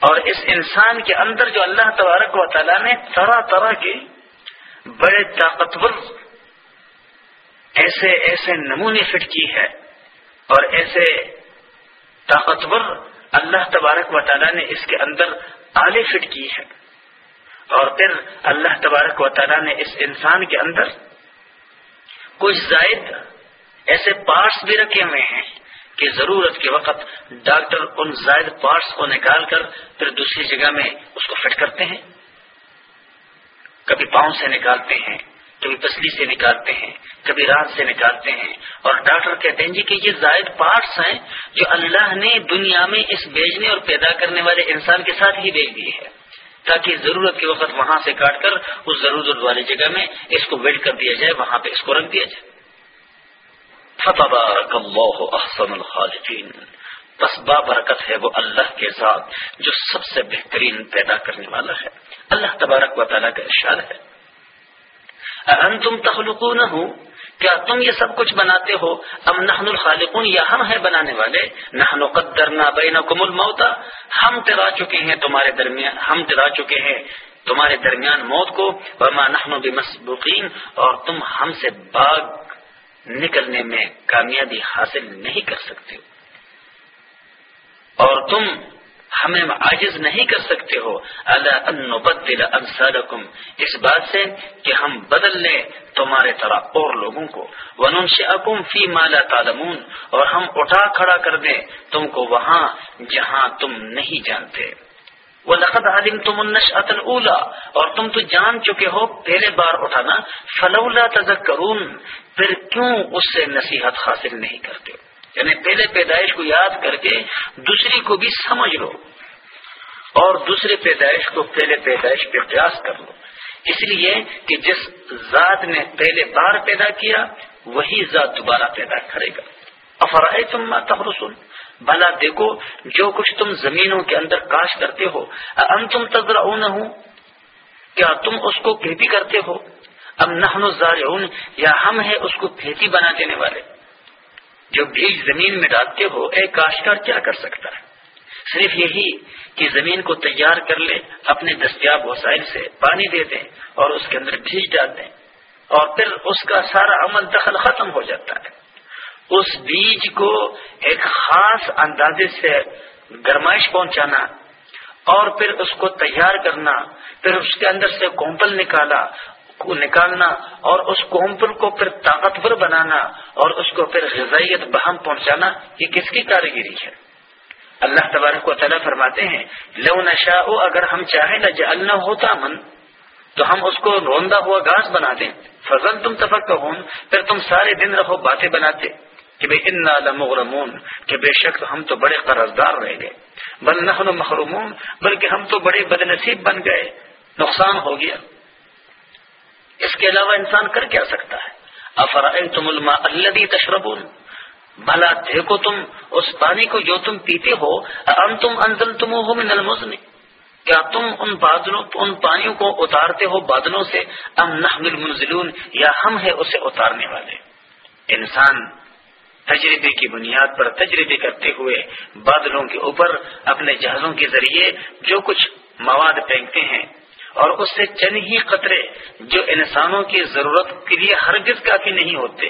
اور اس انسان کے اندر جو اللہ تبارک و تعالیٰ نے طرح طرح کے بڑے طاقتور ایسے ایسے نمونے فٹ کی ہے اور ایسے طاقتور اللہ تبارک و تعالیٰ نے اس کے اندر آلے فٹ کی ہے۔ اور پھر اللہ تبارک و تعالیٰ نے اس انسان کے اندر کچھ زائد ایسے پارٹس بھی رکھے ہوئے ہیں کہ ضرورت کے وقت ڈاکٹر ان زائد پارٹس کو نکال کر پھر دوسری جگہ میں اس کو فٹ کرتے ہیں۔ کبھی پاؤں سے نکالتے ہیں، کبھی پسلی سے نکالتے ہیں، کبھی رات سے نکالتے ہیں۔ اور ڈاکٹر کہتے ہیں جی کہ یہ زائد پارٹس ہیں جو اللہ نے دنیا میں اس بیچنے اور پیدا کرنے والے انسان کے ساتھ ہی بیچ دیے ہے تاکہ ضرورت کے وقت وہاں سے کاٹ کر اس ضرورت والی جگہ میں اس کو ویلڈ کر دیا جائے، وہاں پہ اس کو رکھ دیا جائے۔ فتبارک اللہ احسن الخالقین۔ بس برکت ہے وہ اللہ کے ساتھ جو سب سے بہترین پیدا کرنے والا ہے۔ اللہ تبارک و تعالیٰ کا ارشاد ہے۔ انتم تخلقون کیا تم یہ سب کچھ بناتے ہو؟ ام نحن الخالقون، یا ہم ہیں بنانے والے؟ نحن قدرنا بینکم الموت۔ ہم ترا چکے ہیں تمہارے درمیان، ہم ترا چکے ہیں تمہارے درمیان موت کو۔ وما نحن بمسبوقین، اور تم ہم سے باغ نکلنے میں کامیابی حاصل نہیں کر سکتے۔ ہو اور تم ہمیں عاجز نہیں کر سکتے ہو۔ اللہ انبدل انسالکم اس بات سے کہ ہم بدل لیں تمہارے طرح اور لوگوں کو۔ وننشئکم فی ما لا تعلمون۔ اور ہم اٹھا کھڑا کر دیں تم کو وہاں جہاں تم نہیں جانتے۔ وہ لقد عالم تم انشأت اولا اور تم تو جان چکے ہو پہلے بار اٹھانا۔ فلولا تذکرون پھر کیوں اس سے نصیحت حاصل نہیں کرتے؟ یعنی پہلے پیدائش کو یاد کر کے دوسری کو بھی سمجھ لو۔ اور دوسرے پیدائش کو پہلے پیدائش پہ قیاس کر لو۔ اس لیے کہ جس ذات نے پہلے بار پیدا کیا، وہی ذات دوبارہ پیدا کرے گا۔ افرائے تم تفرسن بھلا دیکھو، جو کچھ تم زمینوں کے اندر کاش کرتے ہو ام تم تذرا کیا تم اس کو کھیتی کرتے ہو؟ اب نہ یا ہم ہے اس کو کھیتی بنا دینے والے۔ جو بیج زمین میں ڈالتے ہو، اے کاشتکار کیا کر سکتا ہے؟ صرف یہی کہ زمین کو تیار کر لے، اپنے دستیاب وسائل سے پانی دے دیں اور اس کے اندر بیج ڈال دیں۔ اور پھر اس کا سارا عمل دخل ختم ہو جاتا ہے۔ اس بیج کو ایک خاص اندازے سے گرمائش پہنچانا اور پھر اس کو تیار کرنا، پھر اس کے اندر سے کومپل نکالا، نکالنا اور اس کومپل کو پھر طاقتور بنانا اور اس کو پھر غذائیت بہم پہنچانا، یہ کس کی کاریگری ہے؟ اللہ تبارک و تعالیٰ فرماتے ہیں، لو نشا اگر ہم چاہیں نہ جلنا ہوتا من تو ہم اس کو روندا ہوا گھاس بنا دیں۔ فضل تم تفق پھر تم سارے دن رہو باتیں بناتے، کہ بے ان کہ بے شک ہم تو بڑے قرض دار رہ گئے۔ بل نہ محرومون، بلکہ ہم تو بڑے بد نصیب بن گئے۔ نقصان ہو گیا۔ اس کے علاوہ انسان کر کیا سکتا ہے؟ افرا تم الما اللہ تشربون؟ بھلا دیکھو تم، اس پانی کو جو تم پیتے ہو ام تم انزل تم ہو من المزن۔ کیا تم ان بادلوں، ان پانیوں کو اتارتے ہو بادلوں سے؟ ام نحمل منزلون یا ہم ہے اسے اتارنے والے۔ انسان تجربے کی بنیاد پر تجربے کرتے ہوئے بادلوں کے اوپر اپنے جہازوں کے ذریعے جو کچھ مواد پھینکتے ہیں، اور اس سے چند ہی قطرے جو انسانوں کی ضرورت کے لیے ہرگز کافی نہیں ہوتے۔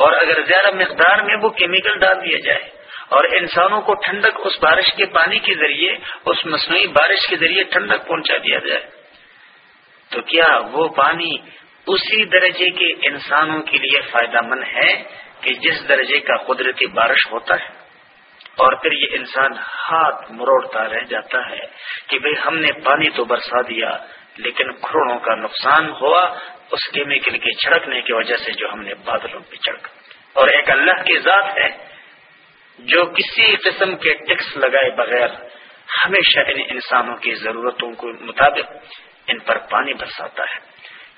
اور اگر زیادہ مقدار میں وہ کیمیکل ڈال دیا جائے اور انسانوں کو ٹھنڈک اس بارش کے پانی کے ذریعے، اس مصنوعی بارش کے ذریعے ٹھنڈک پہنچا دیا جائے، تو کیا وہ پانی اسی درجے کے انسانوں کے لیے فائدہ مند ہے کہ جس درجے کا قدرتی بارش ہوتا ہے؟ اور پھر یہ انسان ہاتھ مروڑتا رہ جاتا ہے کہ بھئی ہم نے پانی تو برسا دیا، لیکن کروڑوں کا نقصان ہوا اس کیمیکل کے چھڑکنے کی وجہ سے جو ہم نے بادلوں پہ چڑک اور ایک اللہ کی ذات ہے جو کسی قسم کے ٹیکس لگائے بغیر ہمیشہ ان انسانوں کی ضرورتوں کے مطابق ان پر پانی برساتا ہے۔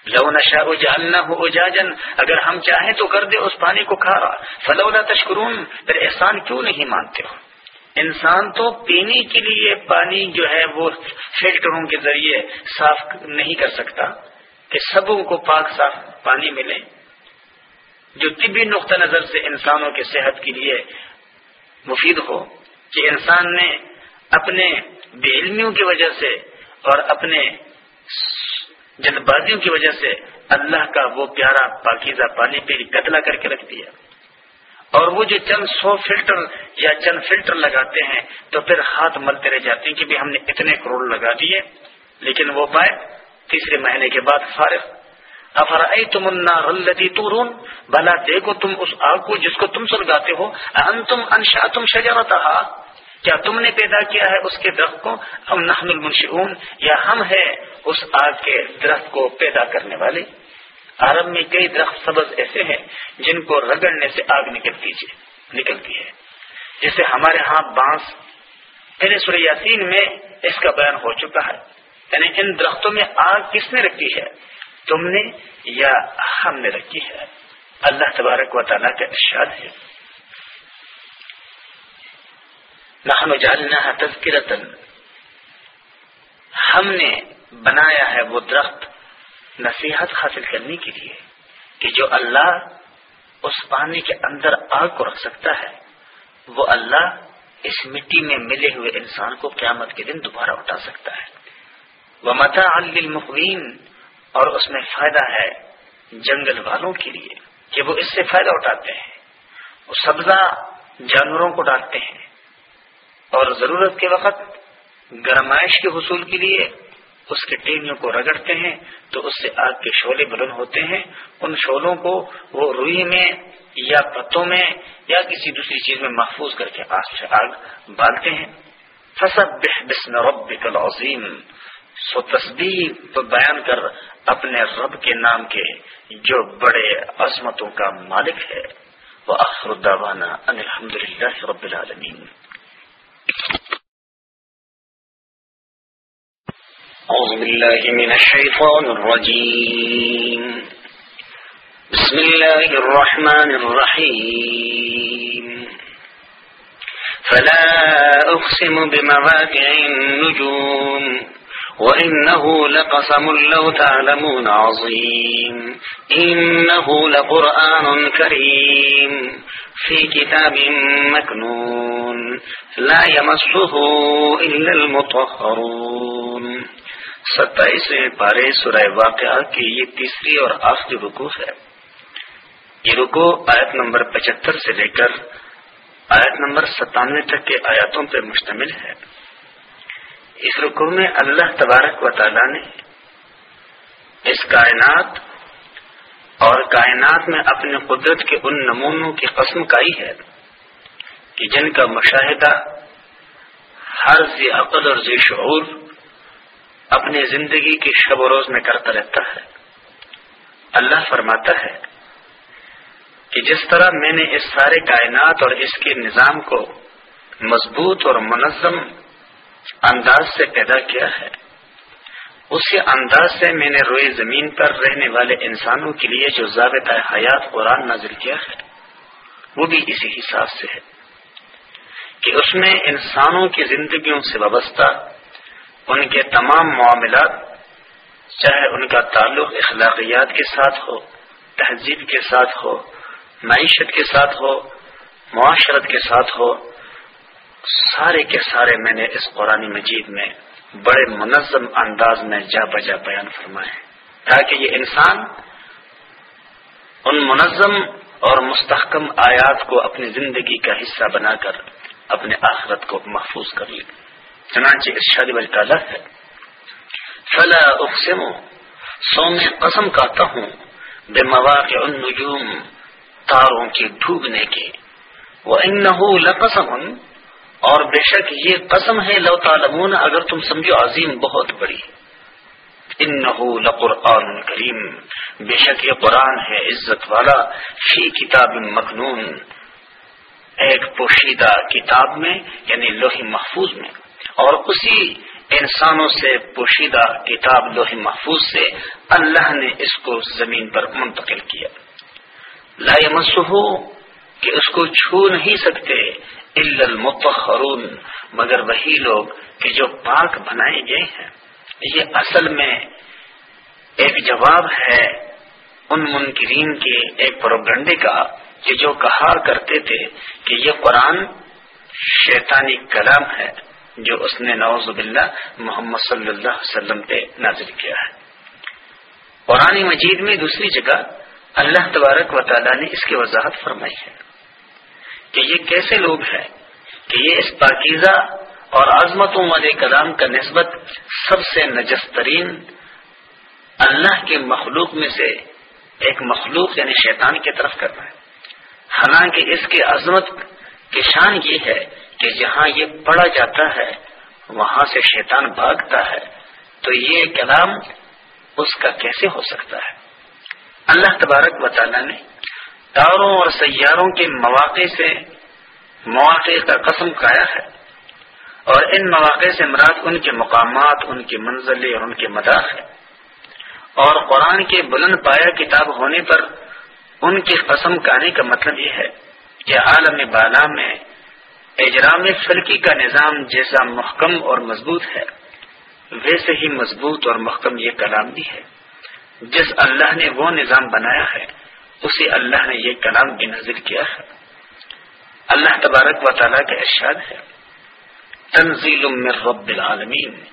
لو نشا اجالنا ہو اجاجن اگر ہم چاہیں تو کر دے اس پانی کو کھا رہا فلولا تشکرون، پھر احسان کیوں نہیں مانتے ہو؟ انسان تو پینے کے لیے پانی جو ہے وہ فلٹروں کے ذریعے صاف نہیں کر سکتا۔ کہ سبوں کو پاک صاف پانی ملے، جو طبی نقطہ نظر سے انسانوں کے صحت کے لیے مفید ہو، کہ انسان نے اپنے بے علمیوں کی وجہ سے اور اپنے جلد بازیوں کی وجہ سے اللہ کا وہ پیارا پاکیزہ پانی پہ قتلا کر کے رکھ دیا۔ اور وہ جو چند سو فلٹر یا چند فلٹر لگاتے ہیں تو پھر ہاتھ ملتے رہ جاتے ہیں کہ ہم نے اتنے کروڑ لگا دیے، لیکن وہ پائے تیسرے مہینے کے بعد فارغ۔ افرائی تم رلتی تورون؟ بھلا دیکھو تم اس آگ کو جس کو تم سلگاتے ہو۔ ان تم انشا تم کیا تم نے پیدا کیا ہے اس کے درخت کو؟ ہم نحن المنشئون؟ یا ہم ہے اس آگ کے درخت کو پیدا کرنے والے۔ عرب میں کئی درخت سبز ایسے ہیں جن کو رگڑنے سے آگ نکلتی نکلتی ہے۔ جیسے ہمارے ہاں بانس۔ سورہ یاسین میں اس کا بیان ہو چکا ہے۔ یعنی ان درختوں میں آگ کس نے رکھی ہے؟ تم نے یا ہم نے رکھی ہے؟ اللہ تبارک و تعالیٰ کا ارشاد ہے۔ نحن جعلناها تذکرتا۔ ہم نے بنایا ہے وہ درخت نصیحت حاصل کرنے کے لیے کہ جو اللہ اس پانی کے اندر آگ کو رکھ سکتا ہے، وہ اللہ اس مٹی میں ملے ہوئے انسان کو قیامت کے دن دوبارہ اٹھا سکتا ہے۔ وہ متا المقوین اور اس میں فائدہ ہے جنگل والوں کے لیے، کہ وہ اس سے فائدہ اٹھاتے ہیں۔ وہ سبزہ جانوروں کو ڈالتے ہیں۔ اور ضرورت کے وقت گرمائش کے حصول کے لیے اس کے ٹینیوں کو رگڑتے ہیں، تو اس سے آگ کے شعلے بلند ہوتے ہیں۔ ان شعلوں کو وہ روئی میں یا پتوں میں یا کسی دوسری چیز میں محفوظ کر کے آگ سے آگ بالتے ہیں۔ فصب بسم ربک العظیم سو تصدیق بیان کر اپنے رب کے نام کے جو بڑے عظمتوں کا مالک ہے۔ وہ الداوانہ الحمد للہ رب العالمین۔ أعوذ بالله من الشيطان الرجيم بسم الله الرحمن الرحيم فلا أقسم بمواقع النجوم۔ وإنه لقسم لو تعلمون عظيم إنه لقرآن كريم في كتاب مكنون لا يمسه إلا المطهرون ستائیسویں پارے سورہ واقعہ کی یہ تیسری اور آخری رکو ہے۔ یہ رکو آیت نمبر پچہتر سے لے کر آیت نمبر ستانوے تک کے آیاتوں پر مشتمل ہے۔ اس رکو میں اللہ تبارک و تعالی نے اس کائنات اور کائنات میں اپنے قدرت کے ان نمونوں کی قسم کائی ہے کہ جن کا مشاہدہ ہر ذی عقل اور ذی شعور اپنی زندگی کی شب و روز میں کرتا رہتا ہے۔ اللہ فرماتا ہے کہ جس طرح میں نے اس سارے کائنات اور اس کے نظام کو مضبوط اور منظم انداز سے پیدا کیا ہے۔ اسی انداز سے میں نے روئے زمین پر رہنے والے انسانوں کے لیے جو ضابطۂ حیات قرآن نازل کیا ہے، وہ بھی اسی حساب سے ہے کہ اس میں انسانوں کی زندگیوں سے وابستہ ان کے تمام معاملات، چاہے ان کا تعلق اخلاقیات کے ساتھ ہو، تہذیب کے ساتھ ہو، معیشت کے ساتھ ہو، معاشرت کے ساتھ ہو سارے کے سارے میں نے اس قرآن مجید میں بڑے منظم انداز میں جا بجا بیان فرمائے تاکہ یہ انسان ان منظم اور مستحکم آیات کو اپنی زندگی کا حصہ بنا کر اپنے آخرت کو محفوظ کر لی چنانچہ ارشاد تعالیٰ ہے، فلا اقسم سو میں قسم کہتا ہوں بے مواقع النجوم، تاروں کے ڈوبنے کے۔ وہ ان لقسم اور بے شک یہ قسم ہے، لو تعلمون، اگر تم سمجھو عظیم بہت بڑی۔ انه لقرآن کریم۔ بے شک یہ قرآن ہے، عزت والا، فی کتاب مخنون ایک پوشیدہ کتاب میں یعنی لوہی محفوظ میں۔ اور اسی انسانوں سے پوشیدہ کتاب لوہی محفوظ سے اللہ نے اس کو زمین پر منتقل کیا۔ لا مسو کہ اس کو چھو نہیں سکتے۔ المتخرون مگر وہی لوگ کہ جو پاک بنائے گئے ہیں۔ یہ اصل میں ایک جواب ہے ان منکرین کے ایک پروگنڈے کا، کہ جو کہا کرتے تھے کہ یہ قرآن شیطانی کلام ہے، جو اس نے نوز باللہ محمد صلی اللہ علیہ وسلم پہ نازل کیا ہے۔ قرآن مجید میں دوسری جگہ اللہ تبارک و تعالیٰ نے اس کی وضاحت فرمائی ہے۔ کہ یہ کیسے لوگ ہیں کہ یہ اس پاکیزہ اور عظمتوں والے کلام کا نسبت سب سے نجس ترین اللہ کے مخلوق میں سے ایک مخلوق یعنی شیطان کی طرف کرنا ہے۔ حالانکہ اس کی عظمت کی شان یہ ہے کہ جہاں یہ پڑھا جاتا ہے، وہاں سے شیطان بھاگتا ہے۔ تو یہ کلام اس کا کیسے ہو سکتا ہے؟ اللہ تبارک و تعالیٰ نے تاروں اور سیاروں کے مواقع سے مواقع کا قسم کھایا ہے اور ان مواقع سے مراد ان کے مقامات، ان کی منزلیں اور ان کے مداح ہے اور قرآن کے بلند پایا کتاب ہونے پر ان کی قسم کہنے کا مطلب یہ ہے کہ عالم بالا میں اجرام فلکی کا نظام جیسا محکم اور مضبوط ہے، ویسے ہی مضبوط اور محکم یہ کلام بھی ہے۔ جس اللہ نے وہ نظام بنایا ہے اسی اللہ نے یہ کلام بھی نظر کیا ہے۔ اللہ تبارک و تعالیٰ کا ارشاد ہے۔ تنزیل من رب العالمین۔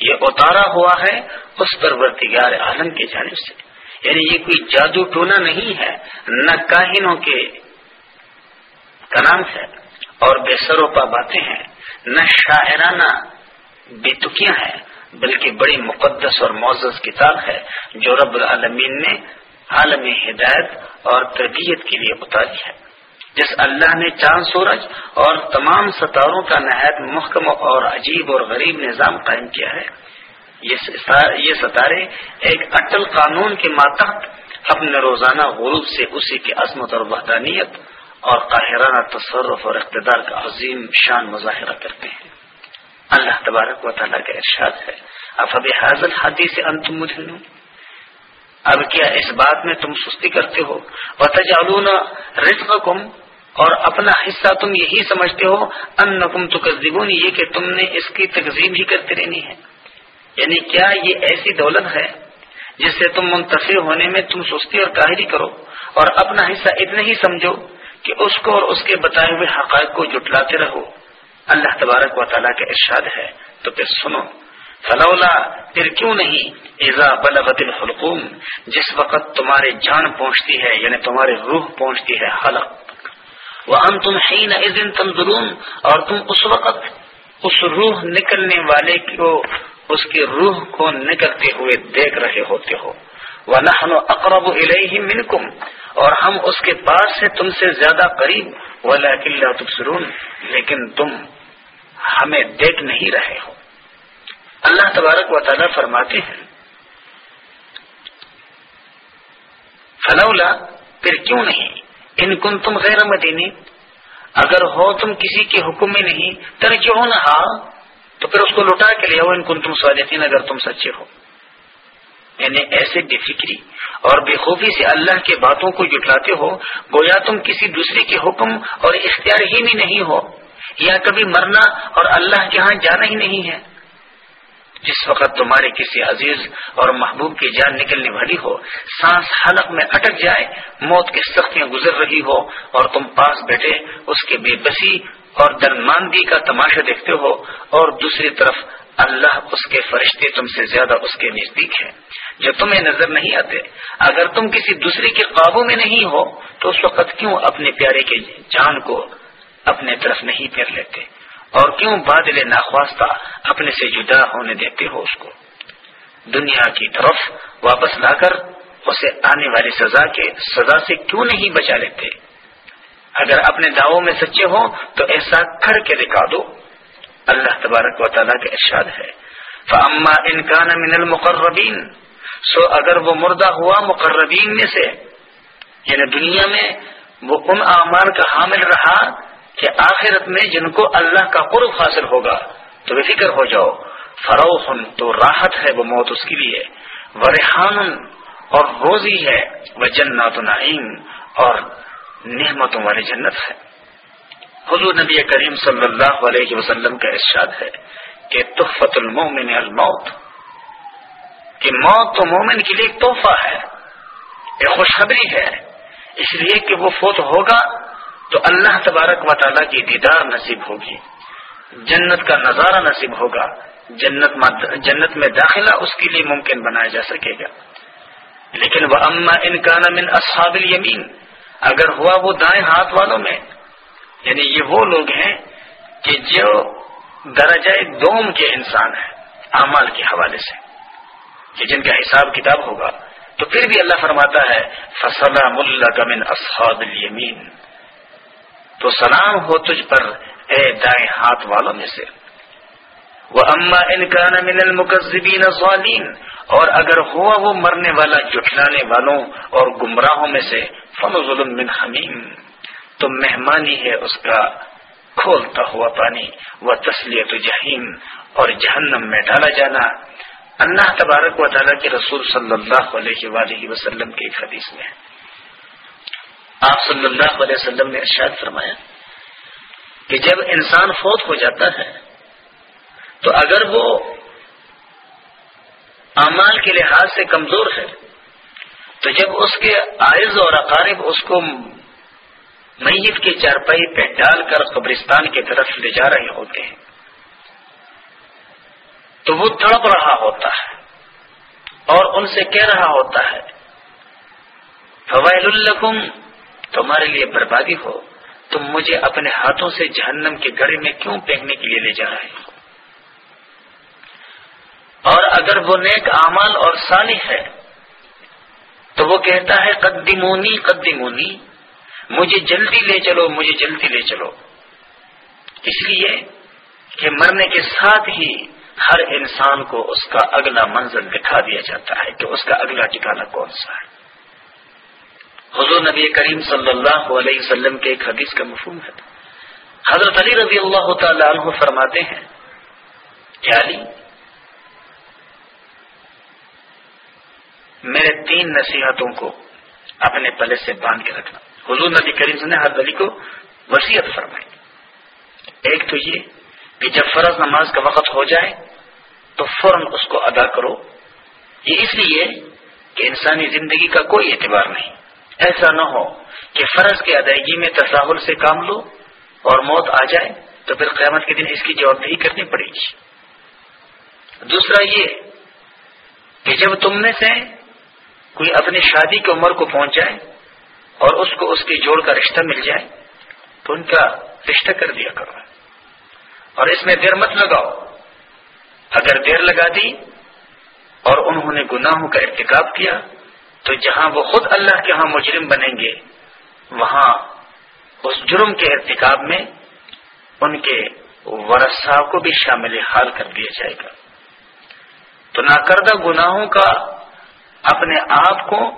یہ اتارا ہوا ہے اس پرورتگار عالم کی جانب سے۔ یعنی یہ کوئی جادو ٹونا نہیں ہے، نہ کاہنوں کے کلام ہے اور بے سروپا باتیں ہیں۔ نہ شاعرانہ بےتکیاں ہیں، بلکہ بڑی مقدس اور معزز کتاب ہے جو رب العالمین نے عالم ہدایت اور تربیت کے لیے اتاری ہے۔ جس اللہ نے چاند، سورج اور تمام ستاروں کا نہایت محکم اور عجیب اور غریب نظام قائم کیا ہے۔ یہ ستارے ایک اٹل قانون کے ماتحت، اپنے روزانہ غروب سے اسی کی عظمت اور وحدانیت اور قاہرانہ تصرف اور اقتدار کا عظیم شان مظاہرہ کرتے ہیں۔ اللہ تبارک و تعالیٰ کا ارشاد ہے۔ افب حاضل حادی سے انت مجھے اب کیا اس بات میں تم سستی کرتے ہو؟ وتجعلون رزقکم اور اپنا حصہ تم یہی سمجھتے ہو ان نقم تو یہ کہ تم نے اس کی تقزیم ہی کرتے رہنی ہے۔ یعنی کیا یہ ایسی دولت ہے جس سے تم منتفع ہونے میں تم سستی اور کاہری کرو؟ اور اپنا حصہ اتنا ہی سمجھو کہ اس کو اور اس کے بتائے ہوئے حقائق کو جٹلاتے رہو۔ اللہ تبارک و تعالیٰ کا ارشاد ہے۔ تو پھر سنو۔ فلولا پھر کیوں نہیں؟ ایزا بلغت الحلقوم، جس وقت تمہارے جان پہنچتی ہے یعنی تمہاری روح پہنچتی ہے، حلق. وہ ہم تم حین تنظرون، اور تم اس وقت اس روح نکلنے والے کو، اس کی روح کو نکلتے ہوئے دیکھ رہے ہوتے ہو. وہ نہ اقرب منکم، اور ہم اس کے پاس سے تم سے زیادہ قریب. ولا کلّہ تبصرون، لیکن تم ہمیں دیکھ نہیں رہے ہو. اللہ تبارک و تعالیٰ فرماتے ہیں۔ فلولا، پھر کیوں نہیں؟ ان کن تم غیر مدینی اگر ہو تم کسی کے حکم میں نہیں ترجیح نہ ہاں، تو پھر اس کو لوٹا کے لے آؤ۔ ان کن تم صادقین، اگر تم سچے ہو۔ یعنی ایسے بے فکری اور بے خوفی سے اللہ کے باتوں کو جٹلاتے ہو، گویا تم کسی دوسرے کے حکم اور اختیار ہی میں نہیں ہو۔ یا کبھی مرنا اور اللہ کے ہاں جانا ہی نہیں ہے۔ جس وقت تمہارے کسی عزیز اور محبوب کی جان نکلنے والی ہو، سانس حلق میں اٹک جائے، موت کی سختیاں گزر رہی ہو اور تم پاس بیٹھے، اس کے بے بسی اور درماندی کا تماشا دیکھتے ہو اور دوسری طرف اللہ اس کے فرشتے تم سے زیادہ اس کے نزدیک ہیں، جو تمہیں نظر نہیں آتے۔ اگر تم کسی دوسرے کے قابو میں نہیں ہو، تو اس وقت کیوں اپنے پیارے کے جان کو اپنے طرف نہیں پھیر لیتے؟ اور کیوں بادل ناخواستہ اپنے سے جدا ہونے دیتے ہو اس کو؟ دنیا کی طرف واپس لا کر اسے آنے والی سزا کے سزا سے کیوں نہیں بچا لیتے؟ اگر اپنے دعووں میں سچے ہوں تو ایسا کر کے دکھا دو۔ اللہ تبارک و تعالیٰ کے ارشاد ہے۔ فاما انکان من المقربین سو اگر وہ مردہ ہوا مقربین میں سے یعنی دنیا میں وہ ان اعمال کا حامل رہا کہ آخرت میں جن کو اللہ کا قرب حاصل ہوگا، تو بے فکر ہو جاؤ۔ فروخ تو راحت ہے وہ موت اس کے لیے۔ ورحان اور روزی ہے وہ جنات نعیم اور نعمتوں والی جنت ہے۔ حضور نبی کریم صلی اللہ علیہ وسلم کا ارشاد ہے کہ تحفت المومن الموت۔ کہ موت تو مومن کے لیے ایک تحفہ ہے، ایک خوشخبری ہے۔ اس لیے کہ وہ فوت ہوگا تو اللہ تبارک و تعالیٰ کی دیدار نصیب ہوگی۔ جنت کا نظارہ نصیب ہوگا۔ جنت جنت میں داخلہ اس کے لیے ممکن بنایا جا سکے گا۔ لیکن وہ اما انکان من اصحاب الیمین۔ اگر ہوا وہ دائیں ہاتھ والوں میں۔ یعنی یہ وہ لوگ ہیں کہ جو درجہ دوم کے انسان ہیں، اعمال کے حوالے سے۔ کہ جن کا حساب کتاب ہوگا۔ تو پھر بھی اللہ فرماتا ہے فسلام اللہ من اصحاب الیمین۔ تو سلام ہو تجھ پر، اے دائیں ہاتھ والوں میں سے۔ وہ اما انکان من المکذبین ظالین اور اگر ہوا وہ مرنے والا جٹلانے والوں اور گمراہوں میں سے فن ظلم من حمیم تو مہمانی ہے اس کا کھولتا ہوا پانی۔ وہ تسلیت جہیم اور جہنم میں ڈالا جانا۔ اللہ تبارک و تعالیٰ کے رسول صلی اللہ علیہ وآلہ وسلم کے ایک حدیث میں آپ صلی اللہ علیہ وسلم نے ارشاد فرمایا کہ جب انسان فوت ہو جاتا ہے تو اگر وہ اعمال کے لحاظ سے کمزور ہے تو جب اس کے آئز اور اقارب اس کو میت کے چارپائی پہ ڈال کر قبرستان کی طرف لے جا رہے ہوتے ہیں، تو وہ تڑپ رہا ہوتا ہے اور ان سے کہہ رہا ہوتا ہے فوائل الکم تمہارے لیے بربادی ہو، تم مجھے اپنے ہاتھوں سے جہنم کے گڑے میں کیوں پھینکنے کے لیے لے جا رہے ہو؟ اور اگر وہ نیک اعمال اور صالح ہے، تو وہ کہتا ہے قدیمونی قدیمونی مجھے جلدی لے چلو، مجھے جلدی لے چلو۔ اس لیے کہ مرنے کے ساتھ ہی ہر انسان کو اس کا اگلا منزل دکھا دیا جاتا ہے کہ اس کا اگلا ٹھکانا کون سا ہے۔ حضور نبی کریم صلی اللہ علیہ وسلم کے ایک حدیث کا مفہوم ہے۔ حضرت علی رضی اللہ تعالی عنہ فرماتے ہیں، کہ علی، میرے تین نصیحتوں کو اپنے پلے سے باندھ کے رکھنا۔ حضور نبی کریم نے حضرت علی کو وسیعت فرمائی۔ ایک تو یہ کہ جب فرض نماز کا وقت ہو جائے، تو فوراً اس کو ادا کرو۔ یہ اس لیے کہ انسانی زندگی کا کوئی اعتبار نہیں۔ ایسا نہ ہو کہ فرض کی ادائیگی میں تصاہل سے کام لو اور موت آ جائے تو پھر قیامت کے دن اس کی جوابدہی کرنی پڑے گی۔ دوسرا یہ کہ جب تم میں سے کوئی اپنی شادی کی عمر کو پہنچ جائے اور اس کو اس کے جوڑ کا رشتہ مل جائے تو ان کا رشتہ کر دیا کرو۔ اور اس میں دیر مت لگاؤ۔ اگر دیر لگا دی اور انہوں نے گناہوں کا ارتکاب کیا تو جہاں وہ خود اللہ کے ہاں مجرم بنیں گے، وہاں اس جرم کے ارتکاب میں ان کے ورثہ کو بھی شامل حال کر دیا جائے گا۔ تو ناکردہ گناہوں کا اپنے آپ کو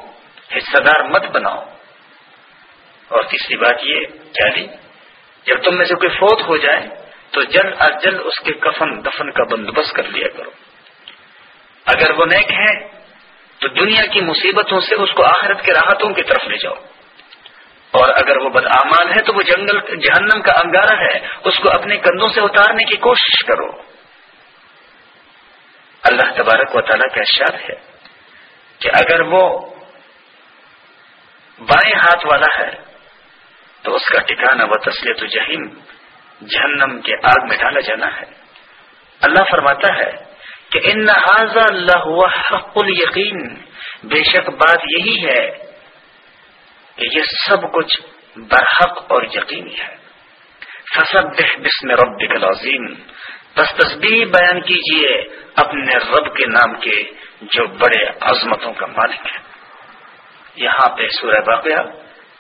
حصہ دار مت بناؤ۔ اور تیسری بات یہ جاری جب تم میں سے کوئی فوت ہو جائے، تو جلد از جلد اس کے کفن دفن کا بندوبست کر لیا کرو۔ اگر وہ نیک ہے تو دنیا کی مصیبتوں سے اس کو آخرت کے راحتوں کی طرف لے جاؤ۔ اور اگر وہ بدعمان ہے تو وہ جنگل، جہنم کا انگارہ ہے۔ اس کو اپنے کندھوں سے اتارنے کی کوشش کرو۔ اللہ تبارک و تعالیٰ کا ارشاد ہے کہ اگر وہ بائیں ہاتھ والا ہے تو اس کا ٹھکانا و تسلیت جہیم جہنم کے آگ میں ڈالا جانا ہے۔ اللہ فرماتا ہے کہ ان اللہ حق یقین بے شک بات یہی ہے یہ سب کچھ برحق اور یقینی ہے۔ فصب بسم ربک العظیم۔ بس تصبیح بیان کیجیے اپنے رب کے نام کے جو بڑے عظمتوں کا مالک ہے۔ یہاں پہ سورہ واقعہ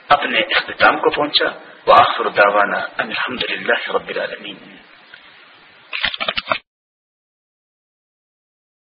اپنے اختتام کو پہنچا۔ وآخر دعوانا الحمد للہ رب العالمین۔